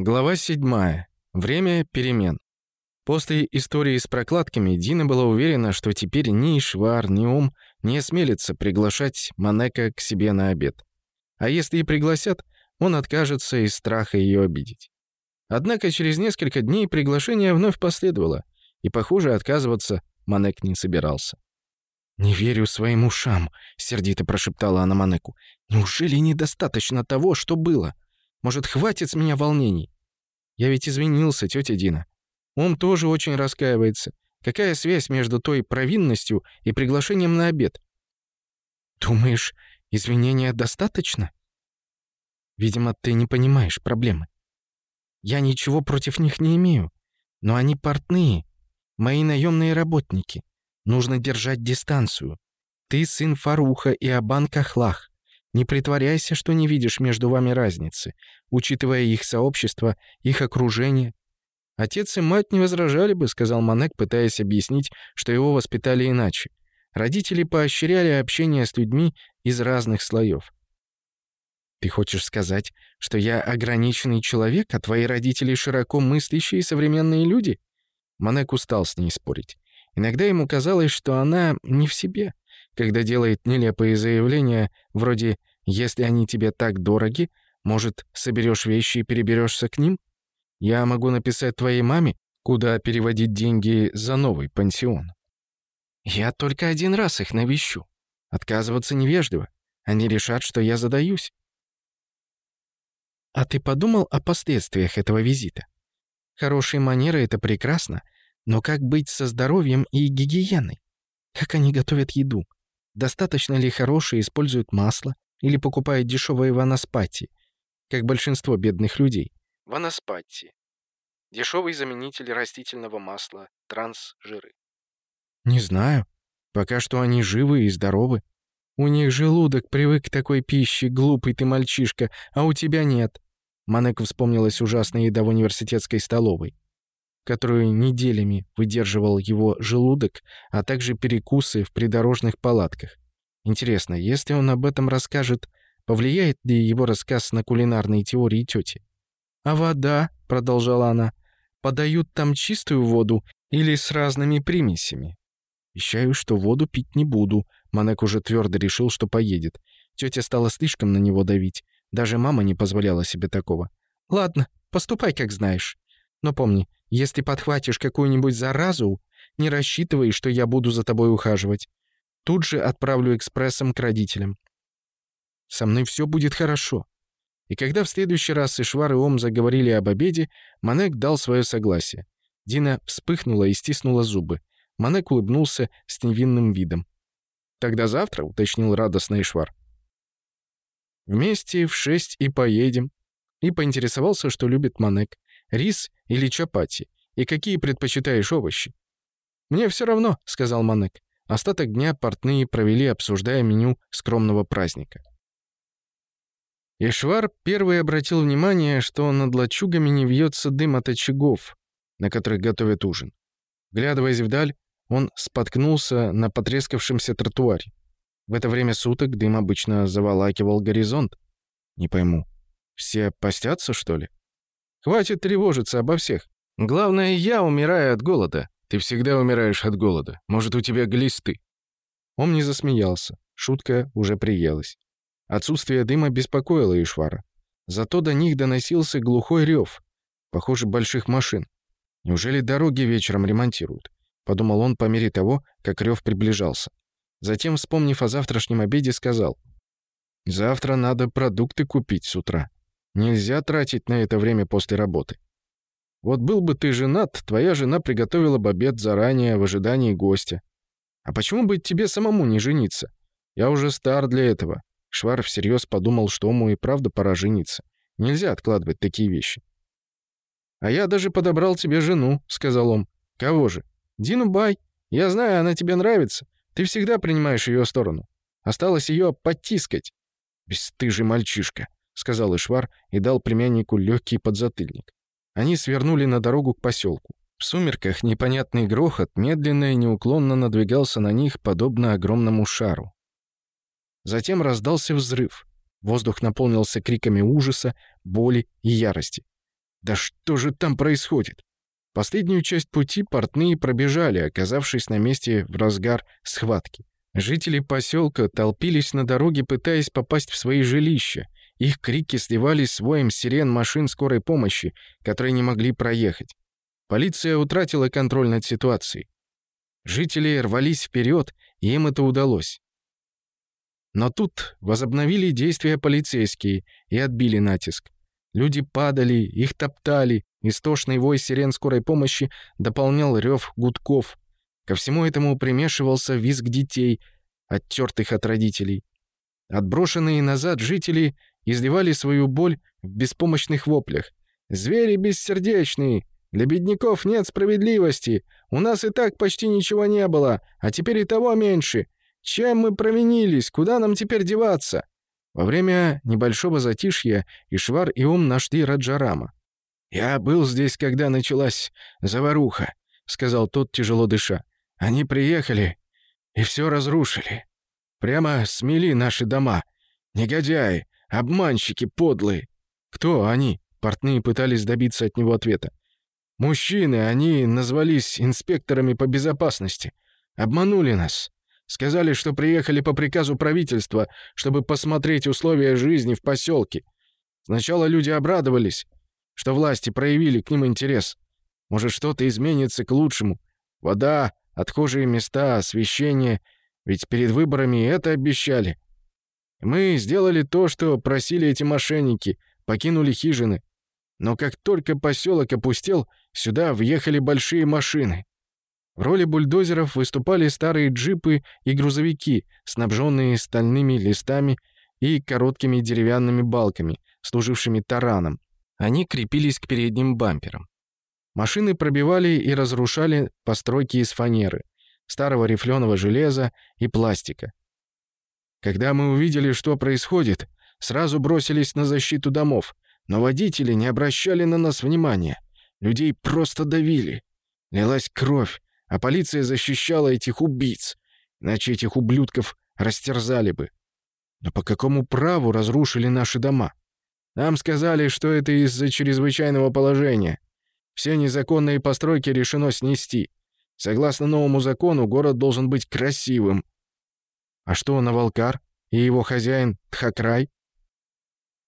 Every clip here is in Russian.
Глава 7. Время перемен. После истории с прокладками Дина была уверена, что теперь ни Швар, ни Ом не осмелится приглашать Манека к себе на обед. А если и пригласят, он откажется из страха ее обидеть. Однако через несколько дней приглашение вновь последовало, и, похоже, отказываться Манек не собирался. «Не верю своим ушам», — сердито прошептала она Манеку. «Неужели недостаточно того, что было?» Может, хватит с меня волнений? Я ведь извинился, тетя Дина. Он тоже очень раскаивается. Какая связь между той провинностью и приглашением на обед? Думаешь, извинения достаточно? Видимо, ты не понимаешь проблемы. Я ничего против них не имею. Но они портные. Мои наемные работники. Нужно держать дистанцию. Ты сын Фаруха и Абан Кахлах. Не притворяйся, что не видишь между вами разницы, учитывая их сообщество, их окружение. Отец и мать не возражали бы, сказал Манек, пытаясь объяснить, что его воспитали иначе. Родители поощряли общение с людьми из разных слоев. Ты хочешь сказать, что я ограниченный человек, а твои родители широко мыслящие современные люди? Манек устал с ней спорить. Иногда ему казалось, что она не в себе, когда делает нелепые заявления вроде «Если они тебе так дороги, может, соберешь вещи и переберешься к ним? Я могу написать твоей маме, куда переводить деньги за новый пансион». «Я только один раз их навещу. Отказываться невежливо. Они решат, что я задаюсь». «А ты подумал о последствиях этого визита? Хорошие манеры — это прекрасно, но как быть со здоровьем и гигиеной? Как они готовят еду? Достаточно ли хорошие используют масло или покупают дешевые ванаспати, как большинство бедных людей? Ванаспати. Дешевый заменитель растительного масла, трансжиры. Не знаю. Пока что они живы и здоровы. У них желудок привык к такой пище, глупый ты мальчишка, а у тебя нет. Манек вспомнилась ужасная еда в университетской столовой которую неделями выдерживал его желудок, а также перекусы в придорожных палатках. Интересно, если он об этом расскажет, повлияет ли его рассказ на кулинарные теории тети? «А вода», — продолжала она, — «подают там чистую воду или с разными примесями?» «Обещаю, что воду пить не буду», — Манек уже твердо решил, что поедет. Тетя стала слишком на него давить. Даже мама не позволяла себе такого. «Ладно, поступай, как знаешь. Но помни, если подхватишь какую-нибудь заразу, не рассчитывай, что я буду за тобой ухаживать. Тут же отправлю экспрессом к родителям. Со мной все будет хорошо». И когда в следующий раз Ишвар и Ом заговорили об обеде, Манек дал свое согласие. Дина вспыхнула и стиснула зубы. Манек улыбнулся с невинным видом. «Тогда завтра», — уточнил радостный Ишвар. «Вместе в шесть и поедем». И поинтересовался, что любит Манек. Рис или чапати? И какие предпочитаешь овощи?» «Мне все равно», — сказал Манек. Остаток дня портные провели, обсуждая меню скромного праздника. Ишвар первый обратил внимание, что над лачугами не вьется дым от очагов, на которых готовят ужин. Глядываясь вдаль, он споткнулся на потрескавшемся тротуаре. В это время суток дым обычно заволакивал горизонт. Не пойму, все постятся, что ли? Хватит тревожиться обо всех. Главное, я умираю от голода. Ты всегда умираешь от голода. Может, у тебя глисты?» Он не засмеялся. Шутка уже приелась. Отсутствие дыма беспокоило Ишвара. Зато до них доносился глухой рев, похоже, больших машин. «Неужели дороги вечером ремонтируют?» — подумал он по мере того, как рев приближался. Затем, вспомнив о завтрашнем обеде, сказал, «Завтра надо продукты купить с утра». Нельзя тратить на это время после работы. Вот был бы ты женат, твоя жена приготовила бы обед заранее в ожидании гостя. А почему бы тебе самому не жениться? Я уже стар для этого. Швар всерьез подумал, что ему и правда пора жениться. Нельзя откладывать такие вещи. «А я даже подобрал тебе жену», — сказал он. «Кого же?» «Дину Бай. Я знаю, она тебе нравится. Ты всегда принимаешь ее сторону. Осталось ее подтискать». «Бесстыжий мальчишка», — сказал Ишвар и дал племяннику легкий подзатыльник. Они свернули на дорогу к поселку. В сумерках непонятный грохот медленно и неуклонно надвигался на них, подобно огромному шару. Затем раздался взрыв. Воздух наполнился криками ужаса, боли и ярости. «Да что же там происходит?» Последнюю часть пути портные пробежали, оказавшись на месте в разгар схватки. Жители поселка толпились на дороге, пытаясь попасть в свои жилища — их крики сливались с воем сирен машин скорой помощи, которые не могли проехать. Полиция утратила контроль над ситуацией. Жители рвались вперед, и им это удалось. Но тут возобновили действия полицейские и отбили натиск. Люди падали, их топтали, истошный вой сирен скорой помощи дополнял рев гудков. Ко всему этому примешивался визг детей, оттёртых от родителей. Отброшенные назад жители изливали свою боль в беспомощных воплях. «Звери бессердечные! Для бедняков нет справедливости! У нас и так почти ничего не было, а теперь и того меньше! Чем мы провинились? Куда нам теперь деваться?» Во время небольшого затишья Ишвар и Ум нашли Раджарама. «Я был здесь, когда началась заваруха», — сказал тот, тяжело дыша. «Они приехали и все разрушили. Прямо смели наши дома. Негодяи, Обманщики подлые!» «Кто они?» — портные пытались добиться от него ответа. «Мужчины, они назвались инспекторами по безопасности. Обманули нас. Сказали, что приехали по приказу правительства, чтобы посмотреть условия жизни в поселке. Сначала люди обрадовались, что власти проявили к ним интерес. Может, что-то изменится к лучшему. Вода, отхожие места, освещение. Ведь перед выборами это обещали. Мы сделали то, что просили эти мошенники, покинули хижины. Но как только поселок опустел, сюда въехали большие машины. В роли бульдозеров выступали старые джипы и грузовики, снабженные стальными листами и короткими деревянными балками, служившими тараном. Они крепились к передним бамперам. Машины пробивали и разрушали постройки из фанеры, старого рифленого железа и пластика. Когда мы увидели, что происходит, сразу бросились на защиту домов, но водители не обращали на нас внимания. Людей просто давили. Лилась кровь, а полиция защищала этих убийц. Иначе этих ублюдков растерзали бы. Но по какому праву разрушили наши дома? Нам сказали, что это из-за чрезвычайного положения. Все незаконные постройки решено снести. Согласно новому закону, город должен быть красивым — а что, Навалкар и его хозяин Тхакрай?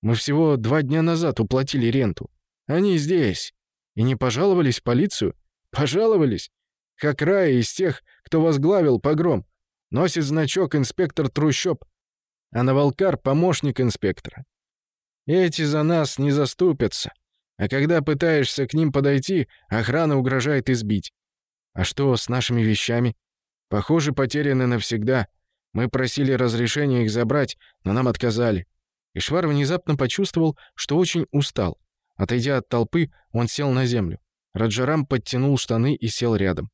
Мы всего два дня назад уплатили ренту. Они здесь. И не пожаловались в полицию? Пожаловались. Хакрая из тех, кто возглавил погром. Носит значок инспектор трущоб, а Навалкар — помощник инспектора. Эти за нас не заступятся. А когда пытаешься к ним подойти, охрана угрожает избить. А что с нашими вещами? Похоже, потеряны навсегда — мы просили разрешения их забрать, но нам отказали. Ишвар внезапно почувствовал, что очень устал. Отойдя от толпы, он сел на землю. Раджарам подтянул штаны и сел рядом.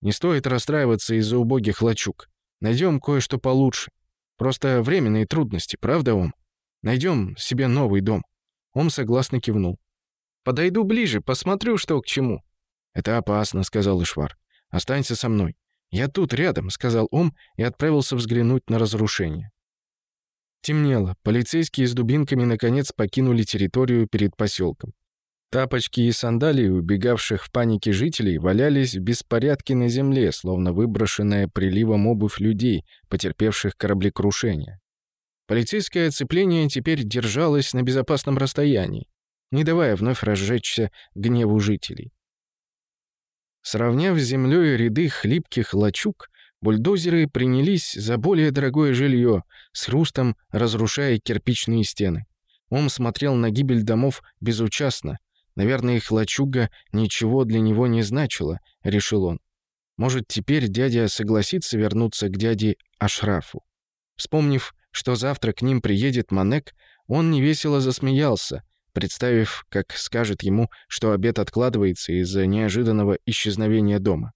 «Не стоит расстраиваться из-за убогих лачуг. Найдем кое-что получше. Просто временные трудности, правда, Ом? Найдем себе новый дом». Ом согласно кивнул. «Подойду ближе, посмотрю, что к чему». «Это опасно», — сказал Ишвар. «Останься со мной. «Я тут, рядом», — сказал он и отправился взглянуть на разрушение. Темнело. Полицейские с дубинками наконец покинули территорию перед поселком. Тапочки и сандалии убегавших в панике жителей валялись в беспорядке на земле, словно выброшенная приливом обувь людей, потерпевших кораблекрушение. Полицейское оцепление теперь держалось на безопасном расстоянии, не давая вновь разжечься гневу жителей. Сравняв с землей ряды хлипких лачуг, бульдозеры принялись за более дорогое жилье, с хрустом разрушая кирпичные стены. Он смотрел на гибель домов безучастно. Наверное, их лачуга ничего для него не значила, решил он. Может, теперь дядя согласится вернуться к дяде Ашрафу. Вспомнив, что завтра к ним приедет Манек, он невесело засмеялся, представив, как скажет ему, что обед откладывается из-за неожиданного исчезновения дома.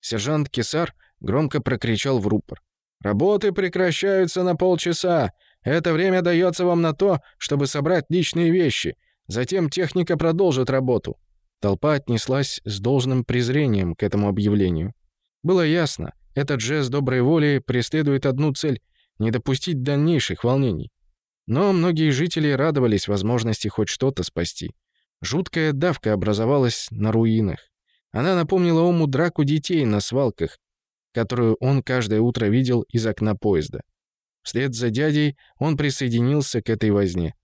Сержант Кесар громко прокричал в рупор. «Работы прекращаются на полчаса. Это время дается вам на то, чтобы собрать личные вещи. Затем техника продолжит работу». Толпа отнеслась с должным презрением к этому объявлению. Было ясно, этот жест доброй воли преследует одну цель — не допустить дальнейших волнений. Но многие жители радовались возможности хоть что-то спасти. Жуткая давка образовалась на руинах. Она напомнила Ому драку детей на свалках, которую он каждое утро видел из окна поезда. Вслед за дядей он присоединился к этой возне.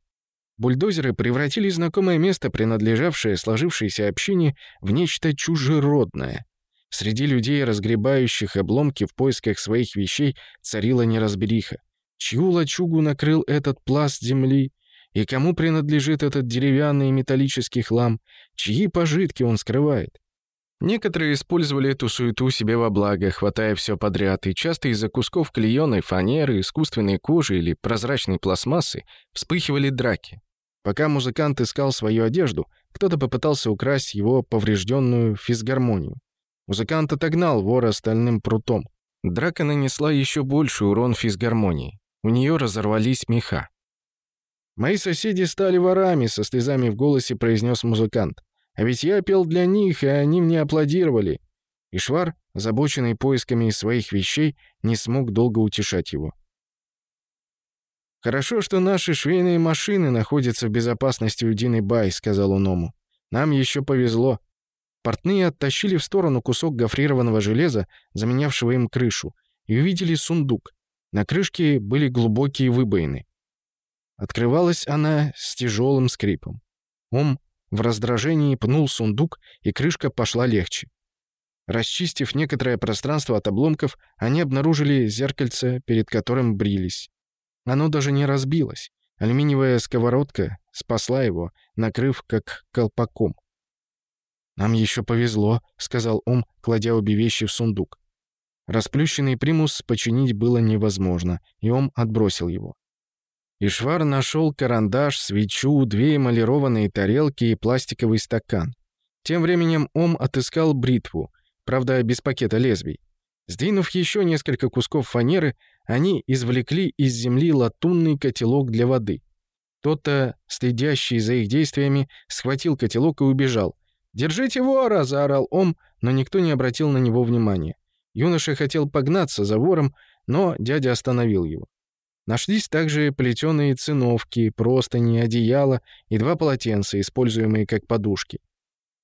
Бульдозеры превратили знакомое место, принадлежавшее сложившейся общине, в нечто чужеродное. Среди людей, разгребающих обломки в поисках своих вещей, царила неразбериха. Чью лачугу накрыл этот пласт земли? И кому принадлежит этот деревянный и металлический хлам? Чьи пожитки он скрывает? Некоторые использовали эту суету себе во благо, хватая все подряд, и часто из-за кусков клееной фанеры, искусственной кожи или прозрачной пластмассы вспыхивали драки. Пока музыкант искал свою одежду, кто-то попытался украсть его поврежденную физгармонию. Музыкант отогнал вора стальным прутом. Драка нанесла еще больший урон физгармонии. У нее разорвались меха. «Мои соседи стали ворами», — со слезами в голосе произнес музыкант. «А ведь я пел для них, и они мне аплодировали». И Швар, озабоченный поисками своих вещей, не смог долго утешать его. «Хорошо, что наши швейные машины находятся в безопасности у Дины Бай», — сказал Уному. «Нам еще повезло». Портные оттащили в сторону кусок гофрированного железа, заменявшего им крышу, и увидели сундук. На крышке были глубокие выбоины. Открывалась она с тяжелым скрипом. Ом в раздражении пнул сундук, и крышка пошла легче. Расчистив некоторое пространство от обломков, они обнаружили зеркальце, перед которым брились. Оно даже не разбилось. Алюминиевая сковородка спасла его, накрыв как колпаком. «Нам еще повезло», — сказал Ом, кладя обе вещи в сундук. Расплющенный примус починить было невозможно, и он отбросил его. Ишвар нашел карандаш, свечу, две эмалированные тарелки и пластиковый стакан. Тем временем Ом отыскал бритву, правда, без пакета лезвий. Сдвинув еще несколько кусков фанеры, они извлекли из земли латунный котелок для воды. Кто-то, следящий за их действиями, схватил котелок и убежал. «Держите вора!» — заорал Ом, но никто не обратил на него внимания. Юноша хотел погнаться за вором, но дядя остановил его. Нашлись также плетеные циновки, простыни, одеяло и два полотенца, используемые как подушки.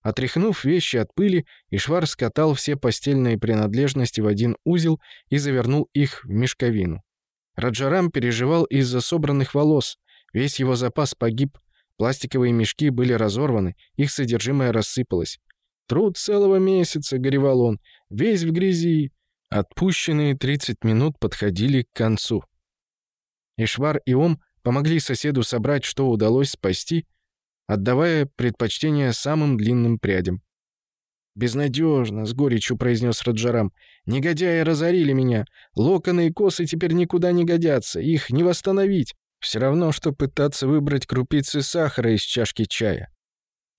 Отряхнув вещи от пыли, Ишвар скатал все постельные принадлежности в один узел и завернул их в мешковину. Раджарам переживал из-за собранных волос. Весь его запас погиб, пластиковые мешки были разорваны, их содержимое рассыпалось. Труд целого месяца, — горевал он, — весь в грязи. Отпущенные 30 минут подходили к концу. Ишвар и Ом помогли соседу собрать, что удалось спасти, отдавая предпочтение самым длинным прядям. «Безнадежно», — с горечью произнес Раджарам. «Негодяи разорили меня. Локоны и косы теперь никуда не годятся. Их не восстановить. Все равно, что пытаться выбрать крупицы сахара из чашки чая.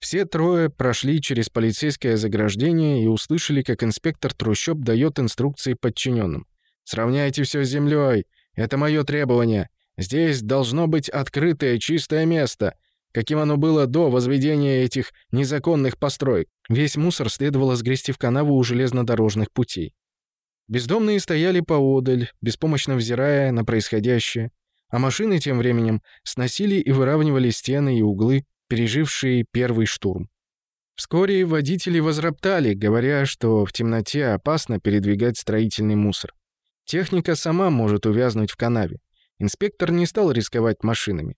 Все трое прошли через полицейское заграждение и услышали, как инспектор трущоб дает инструкции подчиненным. «Сравняйте все с землей. Это мое требование. Здесь должно быть открытое, чистое место, каким оно было до возведения этих незаконных построек. Весь мусор следовало сгрести в канаву у железнодорожных путей. Бездомные стояли поодаль, беспомощно взирая на происходящее, а машины тем временем сносили и выравнивали стены и углы, пережившие первый штурм. Вскоре водители возроптали, говоря, что в темноте опасно передвигать строительный мусор. Техника сама может увязнуть в канаве. Инспектор не стал рисковать машинами.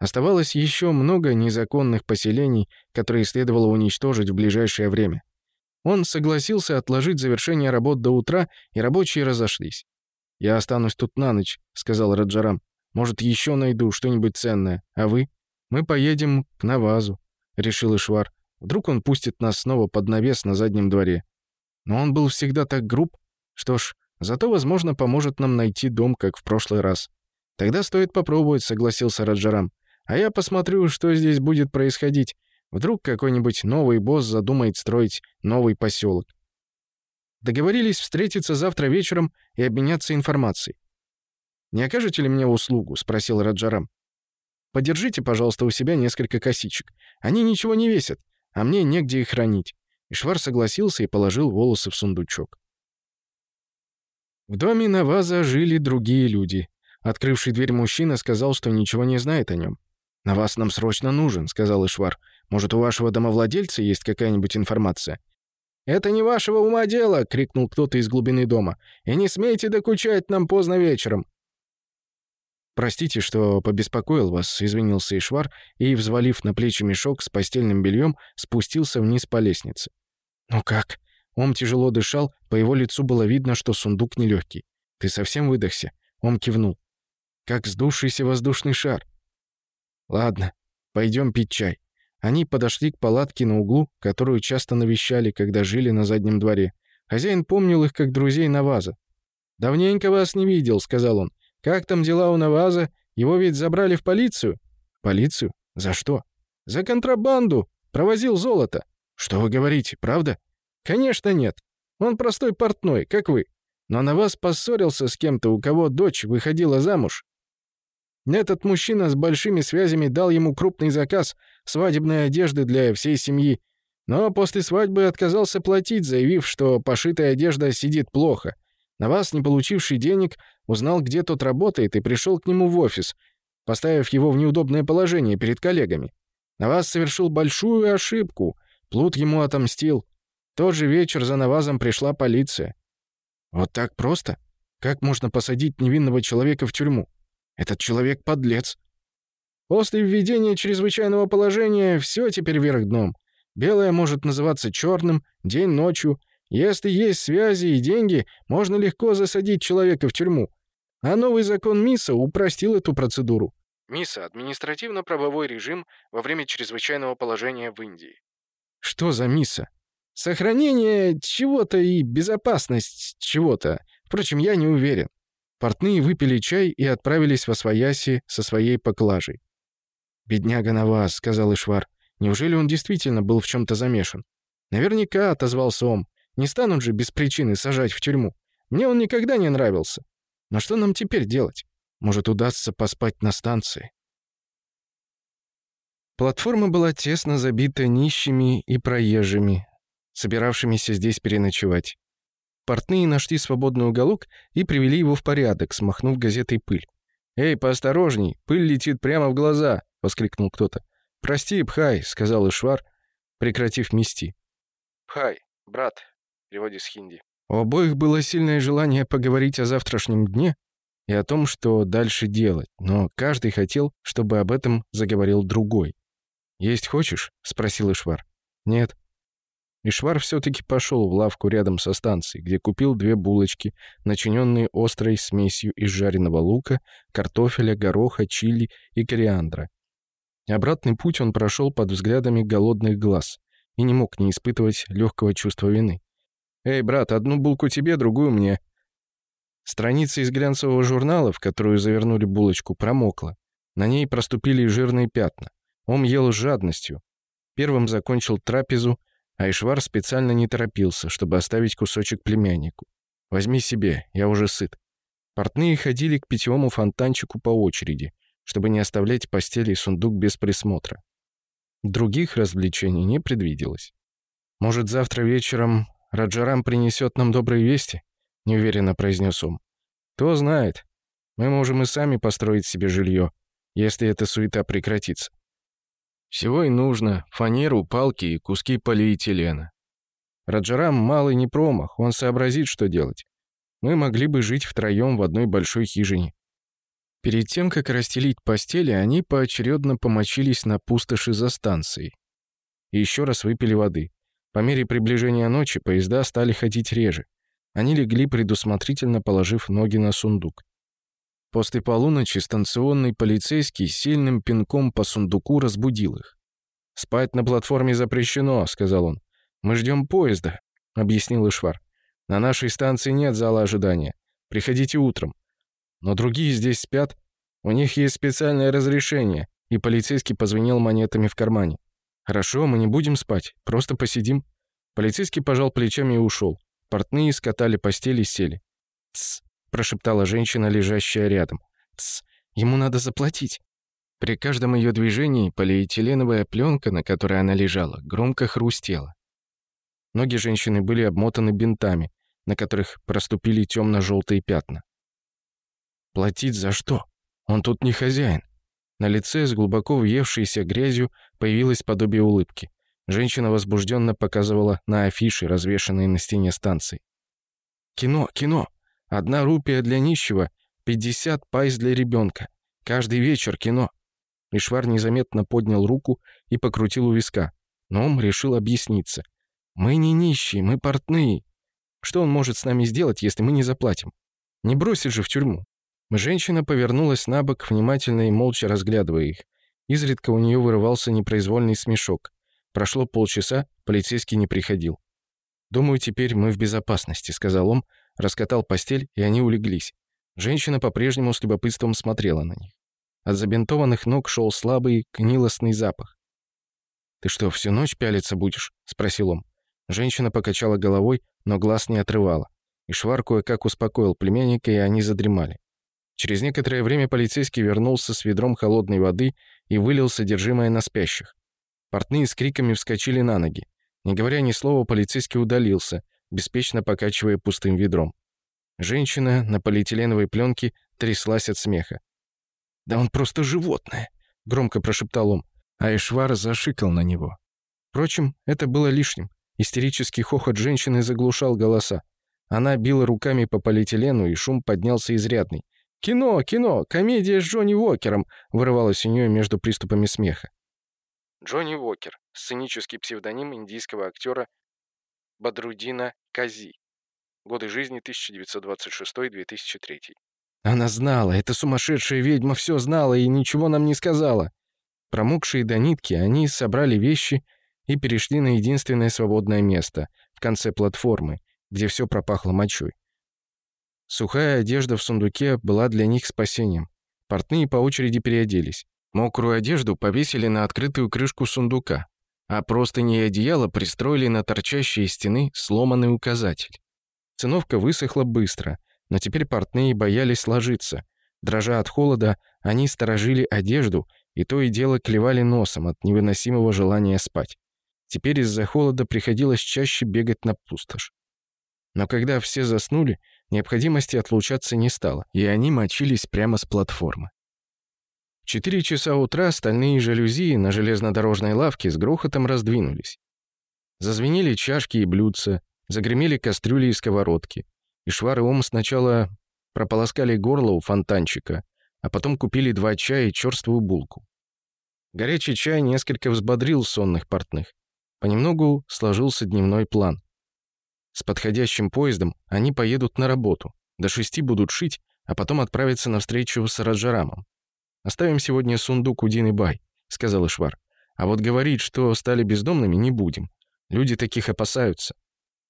Оставалось еще много незаконных поселений, которые следовало уничтожить в ближайшее время. Он согласился отложить завершение работ до утра, и рабочие разошлись. «Я останусь тут на ночь», — сказал Раджарам. «Может, еще найду что-нибудь ценное. А вы?» «Мы поедем к Навазу», — решил Ишвар. «Вдруг он пустит нас снова под навес на заднем дворе». Но он был всегда так груб. Что ж, зато, возможно, поможет нам найти дом, как в прошлый раз. «Тогда стоит попробовать», — согласился Раджарам. «А я посмотрю, что здесь будет происходить. Вдруг какой-нибудь новый босс задумает строить новый поселок». Договорились встретиться завтра вечером и обменяться информацией. «Не окажете ли мне услугу?» — спросил Раджарам. Подержите, пожалуйста, у себя несколько косичек. Они ничего не весят, а мне негде их хранить». Ишвар согласился и положил волосы в сундучок. В доме Наваза жили другие люди. Открывший дверь мужчина сказал, что ничего не знает о нем. «Наваз нам срочно нужен», — сказал Ишвар. «Может, у вашего домовладельца есть какая-нибудь информация?» «Это не вашего ума дело!» — крикнул кто-то из глубины дома. «И не смейте докучать нам поздно вечером!» «Простите, что побеспокоил вас», — извинился Ишвар и, взвалив на плечи мешок с постельным бельем, спустился вниз по лестнице. «Ну как?» он тяжело дышал, по его лицу было видно, что сундук нелегкий. «Ты совсем выдохся?» Он кивнул. «Как сдувшийся воздушный шар». «Ладно, пойдем пить чай». Они подошли к палатке на углу, которую часто навещали, когда жили на заднем дворе. Хозяин помнил их как друзей Наваза. «Давненько вас не видел», — сказал он. Как там дела у Наваза? Его ведь забрали в полицию». «Полицию? За что?» «За контрабанду! Провозил золото». «Что вы говорите, правда?» «Конечно нет. Он простой портной, как вы. Но на вас поссорился с кем-то, у кого дочь выходила замуж. Этот мужчина с большими связями дал ему крупный заказ свадебной одежды для всей семьи, но после свадьбы отказался платить, заявив, что пошитая одежда сидит плохо. На вас не получивший денег, узнал, где тот работает, и пришел к нему в офис, поставив его в неудобное положение перед коллегами. На вас совершил большую ошибку. Плут ему отомстил. Тот же вечер за Навазом пришла полиция. Вот так просто? Как можно посадить невинного человека в тюрьму? Этот человек — подлец. После введения чрезвычайного положения все теперь вверх дном. Белое может называться черным, день ночью — если есть связи и деньги, можно легко засадить человека в тюрьму. А новый закон МИСа упростил эту процедуру. МИСа – административно-правовой режим во время чрезвычайного положения в Индии. Что за МИСа? Сохранение чего-то и безопасность чего-то. Впрочем, я не уверен. Портные выпили чай и отправились во свояси со своей поклажей. «Бедняга Наваз», — сказал Ишвар. «Неужели он действительно был в чем-то замешан?» «Наверняка», — отозвался он. Не станут же без причины сажать в тюрьму. Мне он никогда не нравился. Но что нам теперь делать? Может, удастся поспать на станции?» Платформа была тесно забита нищими и проезжими, собиравшимися здесь переночевать. Портные нашли свободный уголок и привели его в порядок, смахнув газетой пыль. «Эй, поосторожней, пыль летит прямо в глаза!» — воскликнул кто-то. «Прости, Пхай!» — сказал Ишвар, прекратив мести. «Пхай, брат, переводе с хинди. У обоих было сильное желание поговорить о завтрашнем дне и о том, что дальше делать, но каждый хотел, чтобы об этом заговорил другой. «Есть хочешь?» — спросил Ишвар. «Нет». Ишвар все-таки пошел в лавку рядом со станцией, где купил две булочки, начиненные острой смесью из жареного лука, картофеля, гороха, чили и кориандра. Обратный путь он прошел под взглядами голодных глаз и не мог не испытывать легкого чувства вины. «Эй, брат, одну булку тебе, другую мне». Страница из глянцевого журнала, в которую завернули булочку, промокла. На ней проступили жирные пятна. Он ел с жадностью. Первым закончил трапезу, а Ишвар специально не торопился, чтобы оставить кусочек племяннику. «Возьми себе, я уже сыт». Портные ходили к питьевому фонтанчику по очереди, чтобы не оставлять постели и сундук без присмотра. Других развлечений не предвиделось. Может, завтра вечером Раджарам принесет нам добрые вести?» — неуверенно произнес он. «Кто знает. Мы можем и сами построить себе жилье, если эта суета прекратится». Всего и нужно — фанеру, палки и куски полиэтилена. Раджарам малый не промах, он сообразит, что делать. Мы могли бы жить втроем в одной большой хижине. Перед тем, как расстелить постели, они поочередно помочились на пустоши за станцией. И еще раз выпили воды. По мере приближения ночи поезда стали ходить реже. Они легли предусмотрительно, положив ноги на сундук. После полуночи станционный полицейский сильным пинком по сундуку разбудил их. «Спать на платформе запрещено», — сказал он. «Мы ждем поезда», — объяснил Ишвар. «На нашей станции нет зала ожидания. Приходите утром». «Но другие здесь спят. У них есть специальное разрешение», и полицейский позвонил монетами в кармане. «Хорошо, мы не будем спать, просто посидим». Полицейский пожал плечами и ушел. Портные скатали постели и сели. «Тсс», — прошептала женщина, лежащая рядом. «Тсс, ему надо заплатить». При каждом ее движении полиэтиленовая пленка, на которой она лежала, громко хрустела. Ноги женщины были обмотаны бинтами, на которых проступили темно-желтые пятна. «Платить за что? Он тут не хозяин. На лице с глубоко въевшейся грязью появилось подобие улыбки. Женщина возбужденно показывала на афиши, развешанные на стене станции. «Кино, кино! Одна рупия для нищего, 50 пайс для ребенка. Каждый вечер кино!» Ишвар незаметно поднял руку и покрутил у виска. Но он решил объясниться. «Мы не нищие, мы портные. Что он может с нами сделать, если мы не заплатим? Не бросит же в тюрьму. Женщина повернулась на бок, внимательно и молча разглядывая их. Изредка у нее вырывался непроизвольный смешок. Прошло полчаса, полицейский не приходил. «Думаю, теперь мы в безопасности», — сказал он, раскатал постель, и они улеглись. Женщина по-прежнему с любопытством смотрела на них. От забинтованных ног шел слабый, гнилостный запах. «Ты что, всю ночь пялиться будешь?» — спросил он. Женщина покачала головой, но глаз не отрывала. И Швар кое-как успокоил племянника, и они задремали. Через некоторое время полицейский вернулся с ведром холодной воды и вылил содержимое на спящих. Портные с криками вскочили на ноги. Не говоря ни слова, полицейский удалился, беспечно покачивая пустым ведром. Женщина на полиэтиленовой пленке тряслась от смеха. «Да он просто животное!» — громко прошептал он. А Эшвар зашикал на него. Впрочем, это было лишним. Истерический хохот женщины заглушал голоса. Она била руками по полиэтилену, и шум поднялся изрядный. «Кино, кино! Комедия с Джонни Уокером!» вырывалось у нее между приступами смеха. Джонни Уокер, сценический псевдоним индийского актера Бадрудина Кази. Годы жизни 1926-2003. Она знала, эта сумасшедшая ведьма все знала и ничего нам не сказала. Промокшие до нитки, они собрали вещи и перешли на единственное свободное место, в конце платформы, где все пропахло мочой. Сухая одежда в сундуке была для них спасением. Портные по очереди переоделись. Мокрую одежду повесили на открытую крышку сундука, а простыни и одеяло пристроили на торчащие стены сломанный указатель. Циновка высохла быстро, но теперь портные боялись ложиться. Дрожа от холода, они сторожили одежду и то и дело клевали носом от невыносимого желания спать. Теперь из-за холода приходилось чаще бегать на пустошь. Но когда все заснули, Необходимости отлучаться не стало, и они мочились прямо с платформы. В 4 часа утра стальные жалюзи на железнодорожной лавке с грохотом раздвинулись. Зазвенели чашки и блюдца, загремели кастрюли и сковородки. И Швар и Ом сначала прополоскали горло у фонтанчика, а потом купили два чая и черствую булку. Горячий чай несколько взбодрил сонных портных. Понемногу сложился дневной план. С подходящим поездом они поедут на работу, до шести будут шить, а потом отправятся на встречу с Раджарамом. «Оставим сегодня сундук у Дины Бай», — сказал Ишвар. «А вот говорить, что стали бездомными, не будем. Люди таких опасаются.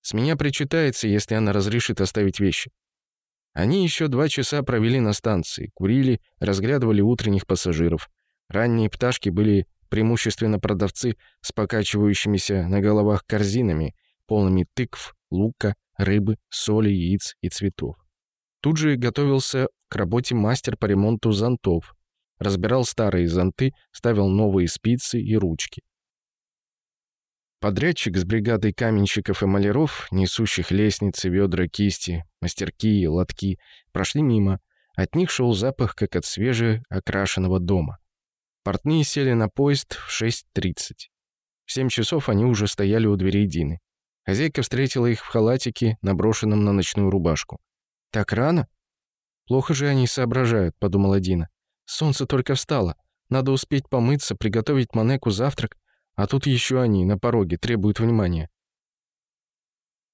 С меня причитается, если она разрешит оставить вещи». Они еще два часа провели на станции, курили, разглядывали утренних пассажиров. Ранние пташки были преимущественно продавцы с покачивающимися на головах корзинами, полными тыкв, лука, рыбы, соли, яиц и цветов. Тут же готовился к работе мастер по ремонту зонтов. Разбирал старые зонты, ставил новые спицы и ручки. Подрядчик с бригадой каменщиков и маляров, несущих лестницы, ведра, кисти, мастерки и лотки, прошли мимо. От них шел запах, как от свеже окрашенного дома. Портные сели на поезд в 6.30. В 7 часов они уже стояли у двери Дины. Хозяйка встретила их в халатике, наброшенном на ночную рубашку. «Так рано?» «Плохо же они соображают», — подумала Дина. «Солнце только встало. Надо успеть помыться, приготовить Манеку завтрак, а тут еще они на пороге требуют внимания».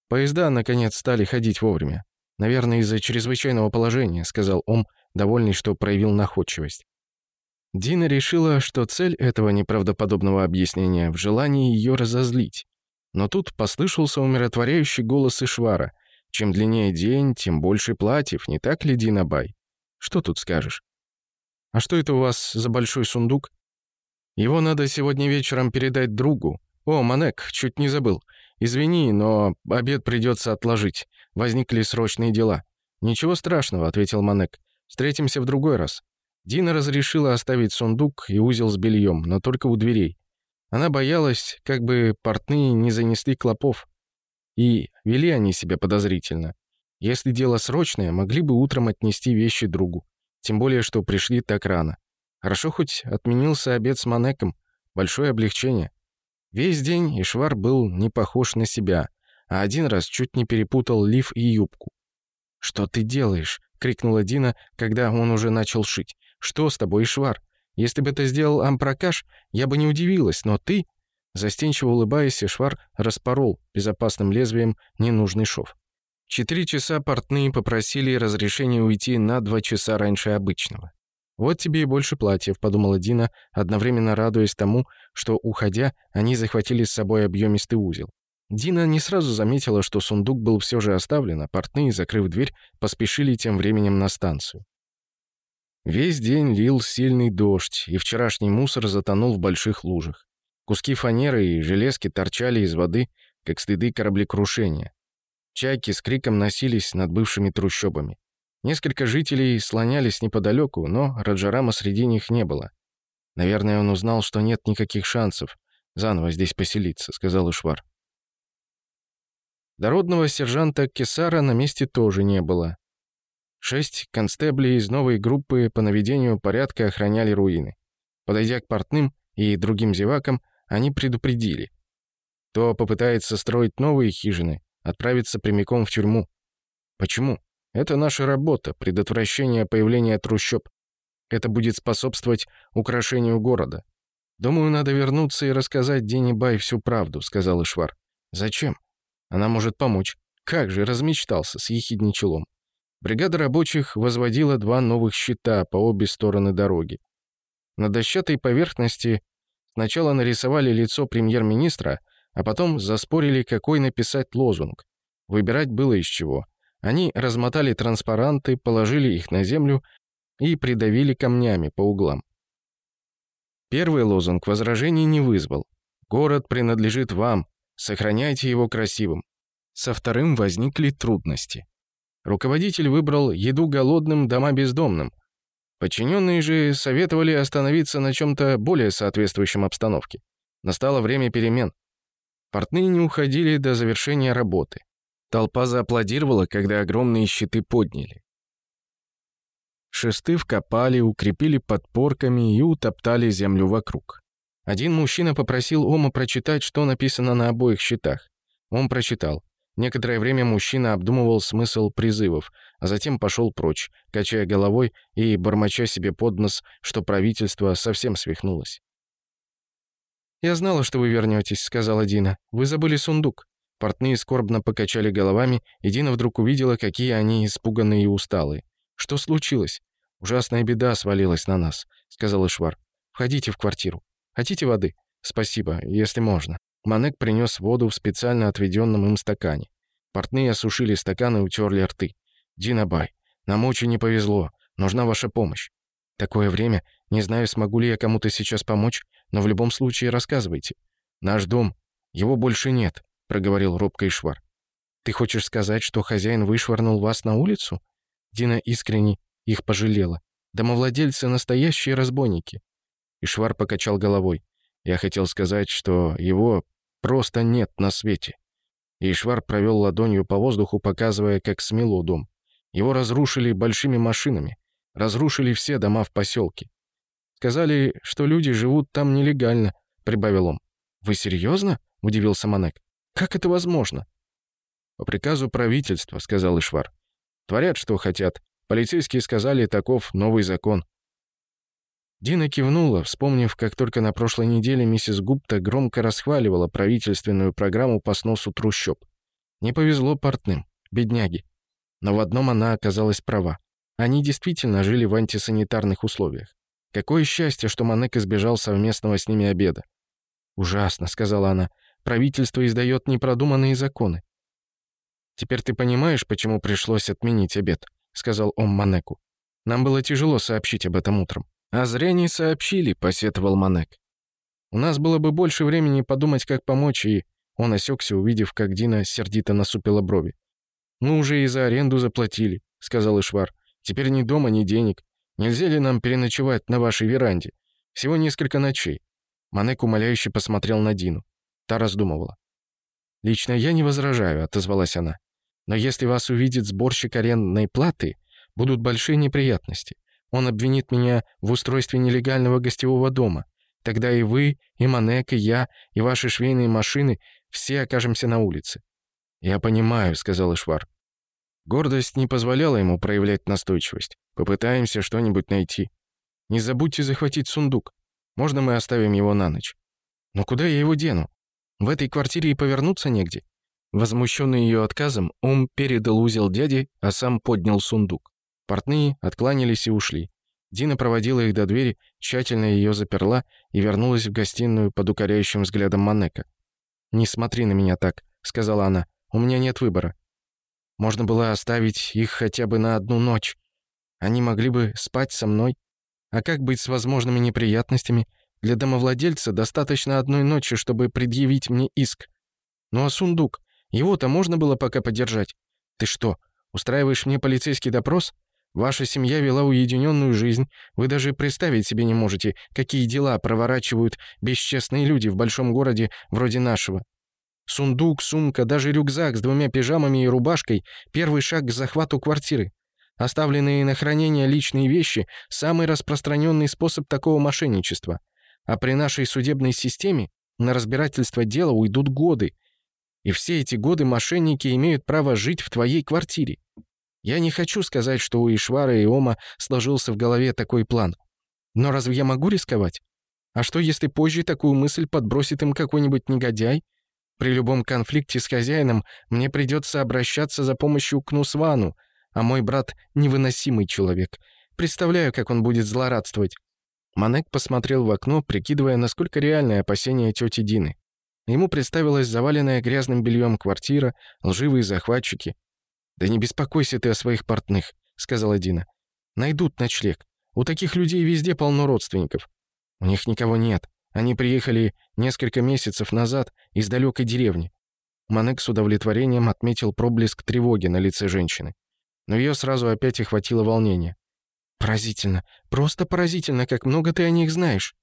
Поезда, наконец, стали ходить вовремя. «Наверное, из-за чрезвычайного положения», — сказал он, довольный, что проявил находчивость. Дина решила, что цель этого неправдоподобного объяснения в желании ее разозлить, но тут послышался умиротворяющий голос Ишвара. «Чем длиннее день, тем больше платьев, не так ли, Динабай? Что тут скажешь?» «А что это у вас за большой сундук?» «Его надо сегодня вечером передать другу. О, Манек, чуть не забыл. Извини, но обед придется отложить. Возникли срочные дела». «Ничего страшного», — ответил Манек. «Встретимся в другой раз». Дина разрешила оставить сундук и узел с бельем, но только у дверей. Она боялась, как бы портные не занесли клопов. И вели они себя подозрительно. Если дело срочное, могли бы утром отнести вещи другу. Тем более, что пришли так рано. Хорошо хоть отменился обед с Манеком. Большое облегчение. Весь день Ишвар был не похож на себя, а один раз чуть не перепутал лиф и юбку. «Что ты делаешь?» — крикнула Дина, когда он уже начал шить. «Что с тобой, Ишвар?» Если бы это сделал Ампракаш, я бы не удивилась, но ты...» Застенчиво улыбаясь, Ишвар распорол безопасным лезвием ненужный шов. Четыре часа портные попросили разрешения уйти на два часа раньше обычного. «Вот тебе и больше платьев», — подумала Дина, одновременно радуясь тому, что, уходя, они захватили с собой объемистый узел. Дина не сразу заметила, что сундук был все же оставлен, а портные, закрыв дверь, поспешили тем временем на станцию. Весь день лил сильный дождь, и вчерашний мусор затонул в больших лужах. Куски фанеры и железки торчали из воды, как следы кораблекрушения. Чайки с криком носились над бывшими трущобами. Несколько жителей слонялись неподалеку, но Раджарама среди них не было. «Наверное, он узнал, что нет никаких шансов заново здесь поселиться», — сказал Ишвар. Дородного сержанта Кесара на месте тоже не было. Шесть констеблей из новой группы по наведению порядка охраняли руины. Подойдя к портным и другим зевакам, они предупредили. Кто попытается строить новые хижины, отправится прямиком в тюрьму. Почему? Это наша работа, предотвращение появления трущоб. Это будет способствовать украшению города. «Думаю, надо вернуться и рассказать Дени Бай всю правду», — сказал Ишвар. «Зачем? Она может помочь». «Как же, размечтался», — съехидничал он. Бригада рабочих возводила два новых щита по обе стороны дороги. На дощатой поверхности сначала нарисовали лицо премьер-министра, а потом заспорили, какой написать лозунг. Выбирать было из чего. Они размотали транспаранты, положили их на землю и придавили камнями по углам. Первый лозунг возражений не вызвал. «Город принадлежит вам, сохраняйте его красивым». Со вторым возникли трудности. Руководитель выбрал еду голодным, дома бездомным. Подчиненные же советовали остановиться на чем-то более соответствующем обстановке. Настало время перемен. Портные не уходили до завершения работы. Толпа зааплодировала, когда огромные щиты подняли. Шесты вкопали, укрепили подпорками и утоптали землю вокруг. Один мужчина попросил Ома прочитать, что написано на обоих щитах. Он прочитал. Некоторое время мужчина обдумывал смысл призывов, а затем пошел прочь, качая головой и бормоча себе под нос, что правительство совсем свихнулось. «Я знала, что вы вернетесь», — сказала Дина. «Вы забыли сундук». Портные скорбно покачали головами, и Дина вдруг увидела, какие они испуганные и усталые. «Что случилось?» «Ужасная беда свалилась на нас», — сказал Ишвар. «Входите в квартиру. Хотите воды?» «Спасибо, если можно». Манек принес воду в специально отведенном им стакане. Портные осушили стаканы и утерли рты. «Динабай, нам очень не повезло. Нужна ваша помощь. Такое время. Не знаю, смогу ли я кому-то сейчас помочь, но в любом случае рассказывайте. Наш дом. Его больше нет», — проговорил робко Ишвар. «Ты хочешь сказать, что хозяин вышвырнул вас на улицу?» Дина искренне их пожалела. «Домовладельцы — настоящие разбойники». Ишвар покачал головой. Я хотел сказать, что его просто нет на свете. И Ишвар провел ладонью по воздуху, показывая, как смело дом. Его разрушили большими машинами. Разрушили все дома в поселке. Сказали, что люди живут там нелегально, прибавил он. «Вы серьезно?» — удивился Манек. «Как это возможно?» «По приказу правительства», — сказал Ишвар. «Творят, что хотят. Полицейские сказали, таков новый закон. Дина кивнула, вспомнив, как только на прошлой неделе миссис Гупта громко расхваливала правительственную программу по сносу трущоб. Не повезло портным, бедняги. Но в одном она оказалась права. Они действительно жили в антисанитарных условиях. Какое счастье, что Манек избежал совместного с ними обеда. «Ужасно», — сказала она, — «правительство издает непродуманные законы». «Теперь ты понимаешь, почему пришлось отменить обед», — сказал он Манеку. «Нам было тяжело сообщить об этом утром». О зрении сообщили», — посетовал Манек. «У нас было бы больше времени подумать, как помочь, и...» Он осекся, увидев, как Дина сердито насупила брови. «Мы уже и за аренду заплатили», — сказал Ишвар. «Теперь ни дома, ни денег. Нельзя ли нам переночевать на вашей веранде? Всего несколько ночей». Манек умоляюще посмотрел на Дину. Та раздумывала. «Лично я не возражаю», — отозвалась она. «Но если вас увидит сборщик арендной платы, будут большие неприятности. Он обвинит меня в устройстве нелегального гостевого дома. Тогда и вы, и Манек, и я, и ваши швейные машины все окажемся на улице». «Я понимаю», — сказал Ишвар. Гордость не позволяла ему проявлять настойчивость. «Попытаемся что-нибудь найти. Не забудьте захватить сундук. Можно мы оставим его на ночь?» «Но куда я его дену? В этой квартире и повернуться негде». Возмущенный ее отказом, он передал узел дяде, а сам поднял сундук. Портные откланялись и ушли. Дина проводила их до двери, тщательно ее заперла и вернулась в гостиную под укоряющим взглядом Манека. «Не смотри на меня так», — сказала она. «У меня нет выбора. Можно было оставить их хотя бы на одну ночь. Они могли бы спать со мной. А как быть с возможными неприятностями? Для домовладельца достаточно одной ночи, чтобы предъявить мне иск. Ну а сундук? Его-то можно было пока подержать. Ты что, устраиваешь мне полицейский допрос? Ваша семья вела уединенную жизнь. Вы даже представить себе не можете, какие дела проворачивают бесчестные люди в большом городе вроде нашего. Сундук, сумка, даже рюкзак с двумя пижамами и рубашкой — первый шаг к захвату квартиры. Оставленные на хранение личные вещи — самый распространенный способ такого мошенничества. А при нашей судебной системе на разбирательство дела уйдут годы. И все эти годы мошенники имеют право жить в твоей квартире. Я не хочу сказать, что у Ишвара и Ома сложился в голове такой план. Но разве я могу рисковать? А что, если позже такую мысль подбросит им какой-нибудь негодяй? При любом конфликте с хозяином мне придется обращаться за помощью к Нусвану, а мой брат — невыносимый человек. Представляю, как он будет злорадствовать». Манек посмотрел в окно, прикидывая, насколько реальное опасение тети Дины. Ему представилась заваленная грязным бельем квартира, лживые захватчики, «Да не беспокойся ты о своих портных», — сказала Дина. «Найдут ночлег. У таких людей везде полно родственников. У них никого нет. Они приехали несколько месяцев назад из далекой деревни». Манек с удовлетворением отметил проблеск тревоги на лице женщины. Но ее сразу опять охватило волнение. «Поразительно, просто поразительно, как много ты о них знаешь».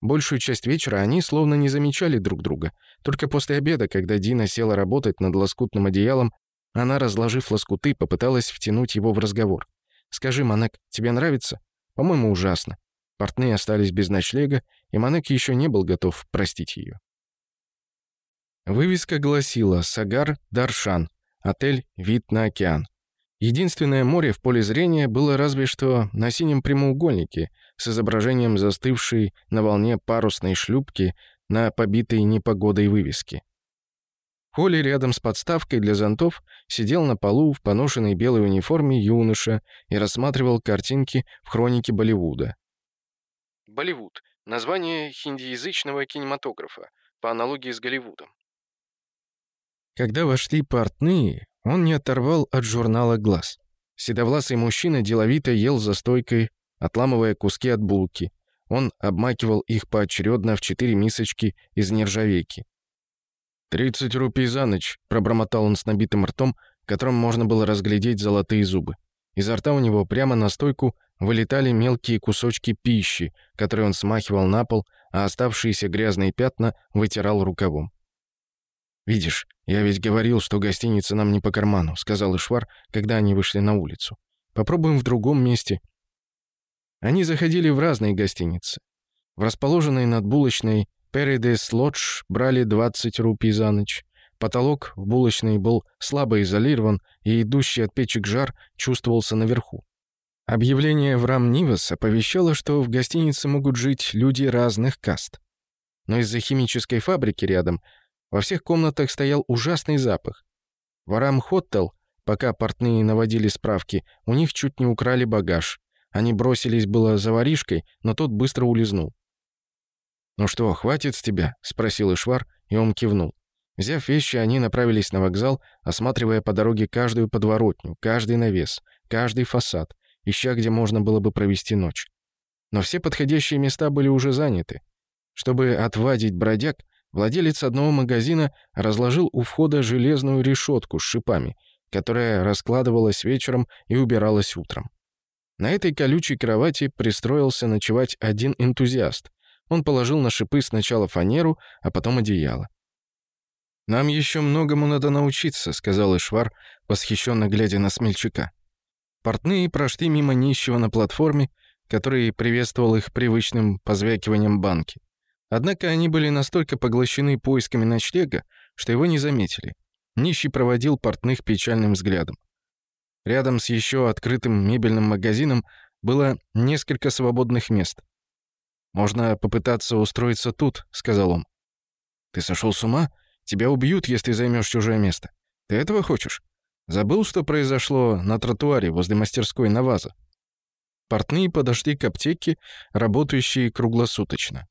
Большую часть вечера они словно не замечали друг друга. Только после обеда, когда Дина села работать над лоскутным одеялом, она, разложив лоскуты, попыталась втянуть его в разговор. «Скажи, Манек, тебе нравится?» «По-моему, ужасно». Портные остались без ночлега, и Манек еще не был готов простить ее. Вывеска гласила «Сагар Даршан», отель «Вид на океан». Единственное море в поле зрения было разве что на синем прямоугольнике с изображением застывшей на волне парусной шлюпки на побитой непогодой вывеске. Холли рядом с подставкой для зонтов сидел на полу в поношенной белой униформе юноша и рассматривал картинки в хронике Болливуда. Болливуд — название хиндиязычного кинематографа, по аналогии с Голливудом. Когда вошли портные, он не оторвал от журнала глаз. Седовласый мужчина деловито ел за стойкой, отламывая куски от булки. Он обмакивал их поочередно в четыре мисочки из нержавейки. «Тридцать рупий за ночь», — пробормотал он с набитым ртом, которым можно было разглядеть золотые зубы. Изо рта у него прямо на стойку вылетали мелкие кусочки пищи, которые он смахивал на пол, а оставшиеся грязные пятна вытирал рукавом. «Видишь, я ведь говорил, что гостиница нам не по карману», — сказал Ишвар, когда они вышли на улицу. «Попробуем в другом месте». Они заходили в разные гостиницы. В расположенной над булочной Передес Лодж брали 20 рупий за ночь. Потолок в булочной был слабо изолирован, и идущий от печек жар чувствовался наверху. Объявление в Рам-Нивас оповещало, что в гостинице могут жить люди разных каст. Но из-за химической фабрики рядом во всех комнатах стоял ужасный запах. В Арам-Хоттел, пока портные наводили справки, у них чуть не украли багаж. Они бросились было за воришкой, но тот быстро улизнул. «Ну что, хватит с тебя?» — спросил Ишвар, и он кивнул. Взяв вещи, они направились на вокзал, осматривая по дороге каждую подворотню, каждый навес, каждый фасад, ища, где можно было бы провести ночь. Но все подходящие места были уже заняты. Чтобы отвадить бродяг, владелец одного магазина разложил у входа железную решетку с шипами, которая раскладывалась вечером и убиралась утром. На этой колючей кровати пристроился ночевать один энтузиаст, он положил на шипы сначала фанеру, а потом одеяло. «Нам еще многому надо научиться», — сказал Ишвар, восхищенно глядя на смельчака. Портные прошли мимо нищего на платформе, который приветствовал их привычным позвякиванием банки. Однако они были настолько поглощены поисками ночлега, что его не заметили. Нищий проводил портных печальным взглядом. Рядом с еще открытым мебельным магазином было несколько свободных мест. «Можно попытаться устроиться тут», — сказал он. «Ты сошел с ума? Тебя убьют, если займешь чужое место. Ты этого хочешь? Забыл, что произошло на тротуаре возле мастерской Наваза?» Портные подошли к аптеке, работающей круглосуточно.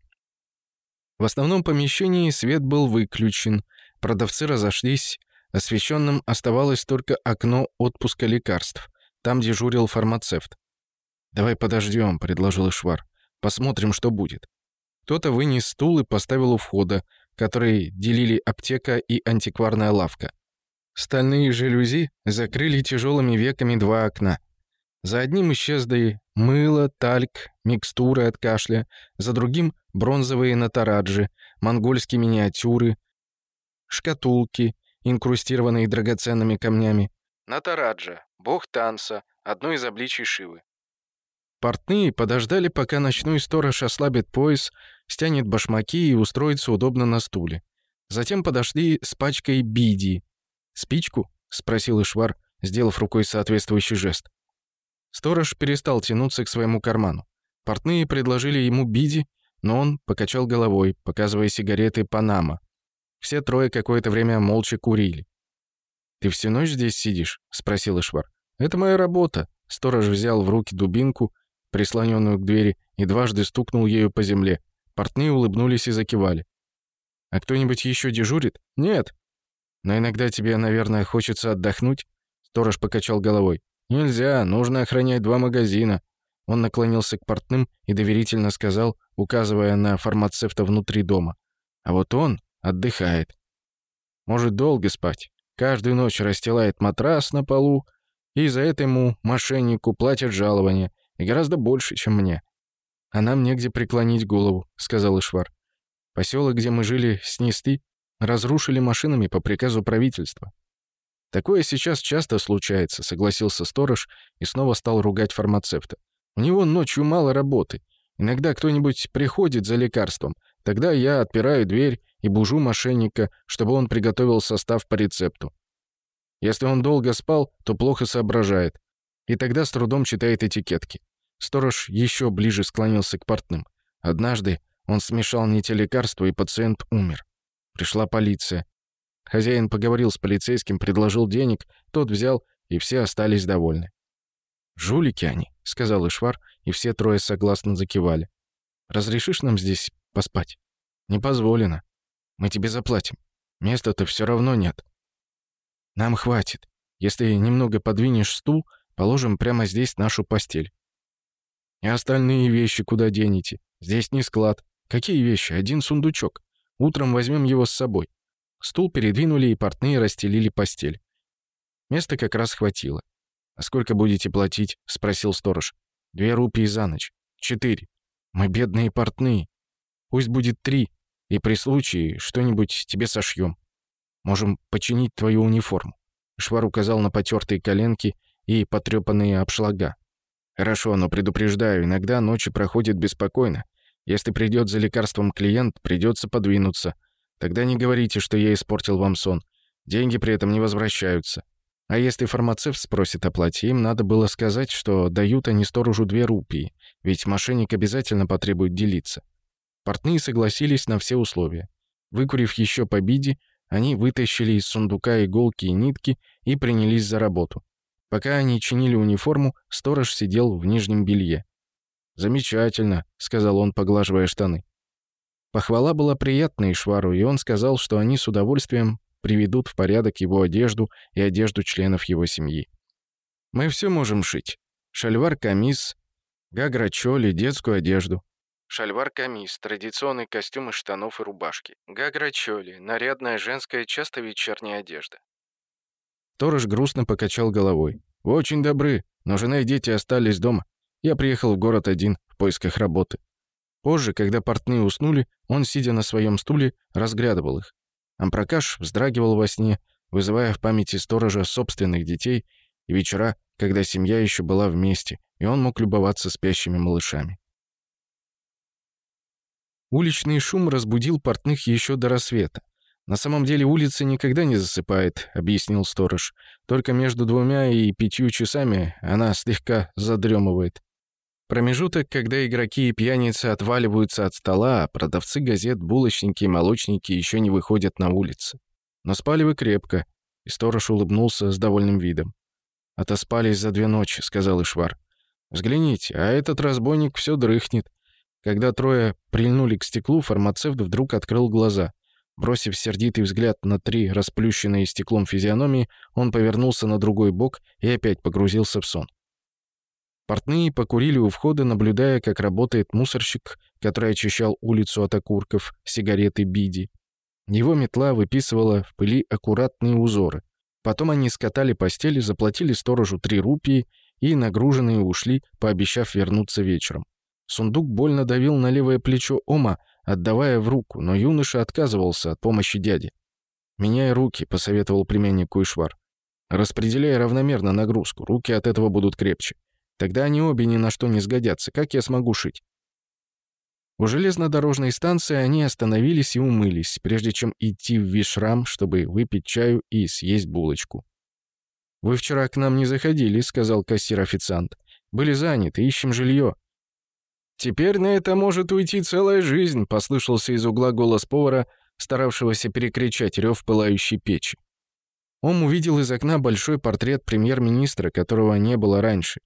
В основном помещении свет был выключен, продавцы разошлись, освещенным оставалось только окно отпуска лекарств. Там дежурил фармацевт. «Давай подождем», — предложил Ишвар. Посмотрим, что будет». Кто-то вынес стул и поставил у входа, который делили аптека и антикварная лавка. Стальные жалюзи закрыли тяжелыми веками два окна. За одним исчезли мыло, тальк, микстуры от кашля, за другим — бронзовые натараджи, монгольские миниатюры, шкатулки, инкрустированные драгоценными камнями. Натараджа — бог танца, одно из обличий Шивы. Портные подождали, пока ночной сторож ослабит пояс, стянет башмаки и устроится удобно на стуле. Затем подошли с пачкой биди. «Спичку?» — спросил Ишвар, сделав рукой соответствующий жест. Сторож перестал тянуться к своему карману. Портные предложили ему биди, но он покачал головой, показывая сигареты «Панама». Все трое какое-то время молча курили. «Ты всю ночь здесь сидишь?» — спросил Ишвар. «Это моя работа». Сторож взял в руки дубинку прислоненную к двери, и дважды стукнул ею по земле. Портные улыбнулись и закивали. «А кто-нибудь еще дежурит?» «Нет». «Но иногда тебе, наверное, хочется отдохнуть?» Сторож покачал головой. «Нельзя, нужно охранять два магазина». Он наклонился к портным и доверительно сказал, указывая на фармацевта внутри дома. «А вот он отдыхает. Может долго спать. Каждую ночь расстилает матрас на полу, и за это ему мошеннику платят жалование и гораздо больше, чем мне. «А нам негде преклонить голову», — сказал Ишвар. «Поселок, где мы жили, снести, разрушили машинами по приказу правительства». «Такое сейчас часто случается», — согласился сторож и снова стал ругать фармацевта. «У него ночью мало работы. Иногда кто-нибудь приходит за лекарством. Тогда я отпираю дверь и бужу мошенника, чтобы он приготовил состав по рецепту. Если он долго спал, то плохо соображает. И тогда с трудом читает этикетки. Сторож еще ближе склонился к портным. Однажды он смешал не те лекарства, и пациент умер. Пришла полиция. Хозяин поговорил с полицейским, предложил денег, тот взял, и все остались довольны. «Жулики они», — сказал Ишвар, и все трое согласно закивали. «Разрешишь нам здесь поспать?» «Не позволено. Мы тебе заплатим. Места-то все равно нет». «Нам хватит. Если немного подвинешь стул, положим прямо здесь нашу постель. И остальные вещи куда денете? Здесь не склад. Какие вещи? Один сундучок. Утром возьмем его с собой. Стул передвинули, и портные расстелили постель. Места как раз хватило. «А сколько будете платить?» — спросил сторож. «Две рупии за ночь. Четыре. Мы бедные портные. Пусть будет три, и при случае что-нибудь тебе сошьем. Можем починить твою униформу». Швар указал на потертые коленки и потрепанные обшлага. Хорошо, но предупреждаю, иногда ночи проходят беспокойно. Если придет за лекарством клиент, придется подвинуться. Тогда не говорите, что я испортил вам сон. Деньги при этом не возвращаются. А если фармацевт спросит о плате, им надо было сказать, что дают они сторожу две рупии, ведь мошенник обязательно потребует делиться. Портные согласились на все условия. Выкурив еще по биде, они вытащили из сундука иголки и нитки и принялись за работу. Пока они чинили униформу, сторож сидел в нижнем белье. «Замечательно», — сказал он, поглаживая штаны. Похвала была приятной Швару, и он сказал, что они с удовольствием приведут в порядок его одежду и одежду членов его семьи. «Мы все можем шить. Шальвар-камис, гагра-чоли, детскую одежду». Шальвар-камис – традиционный костюм из штанов и рубашки. Гагра-чоли – нарядная женская часто вечерняя одежда. Сторож грустно покачал головой. «Вы очень добры, но жена и дети остались дома. Я приехал в город один в поисках работы». Позже, когда портные уснули, он, сидя на своем стуле, разглядывал их. Ампракаш вздрагивал во сне, вызывая в памяти сторожа собственных детей и вечера, когда семья еще была вместе, и он мог любоваться спящими малышами. Уличный шум разбудил портных еще до рассвета. «На самом деле улица никогда не засыпает», — объяснил сторож. «Только между двумя и пятью часами она слегка задремывает». Промежуток, когда игроки и пьяницы отваливаются от стола, а продавцы газет, булочники и молочники еще не выходят на улицы. Но спали вы крепко, и сторож улыбнулся с довольным видом. «Отоспались за две ночи», — сказал Ишвар. «Взгляните, а этот разбойник все дрыхнет». Когда трое прильнули к стеклу, фармацевт вдруг открыл глаза. Бросив сердитый взгляд на три расплющенные стеклом физиономии, он повернулся на другой бок и опять погрузился в сон. Портные покурили у входа, наблюдая, как работает мусорщик, который очищал улицу от окурков, сигареты биди. Его метла выписывала в пыли аккуратные узоры. Потом они скатали постели, заплатили сторожу три рупии и, нагруженные, ушли, пообещав вернуться вечером. Сундук больно давил на левое плечо Ома, отдавая в руку, но юноша отказывался от помощи дяди. «Меняй руки», — посоветовал племяннику Куйшвар. «Распределяй равномерно нагрузку, руки от этого будут крепче. Тогда они обе ни на что не сгодятся, как я смогу шить?» У железнодорожной станции они остановились и умылись, прежде чем идти в Вишрам, чтобы выпить чаю и съесть булочку. «Вы вчера к нам не заходили», — сказал кассир-официант. «Были заняты, ищем жилье. «Теперь на это может уйти целая жизнь», — послышался из угла голос повара, старавшегося перекричать рев пылающей печи. Он увидел из окна большой портрет премьер-министра, которого не было раньше.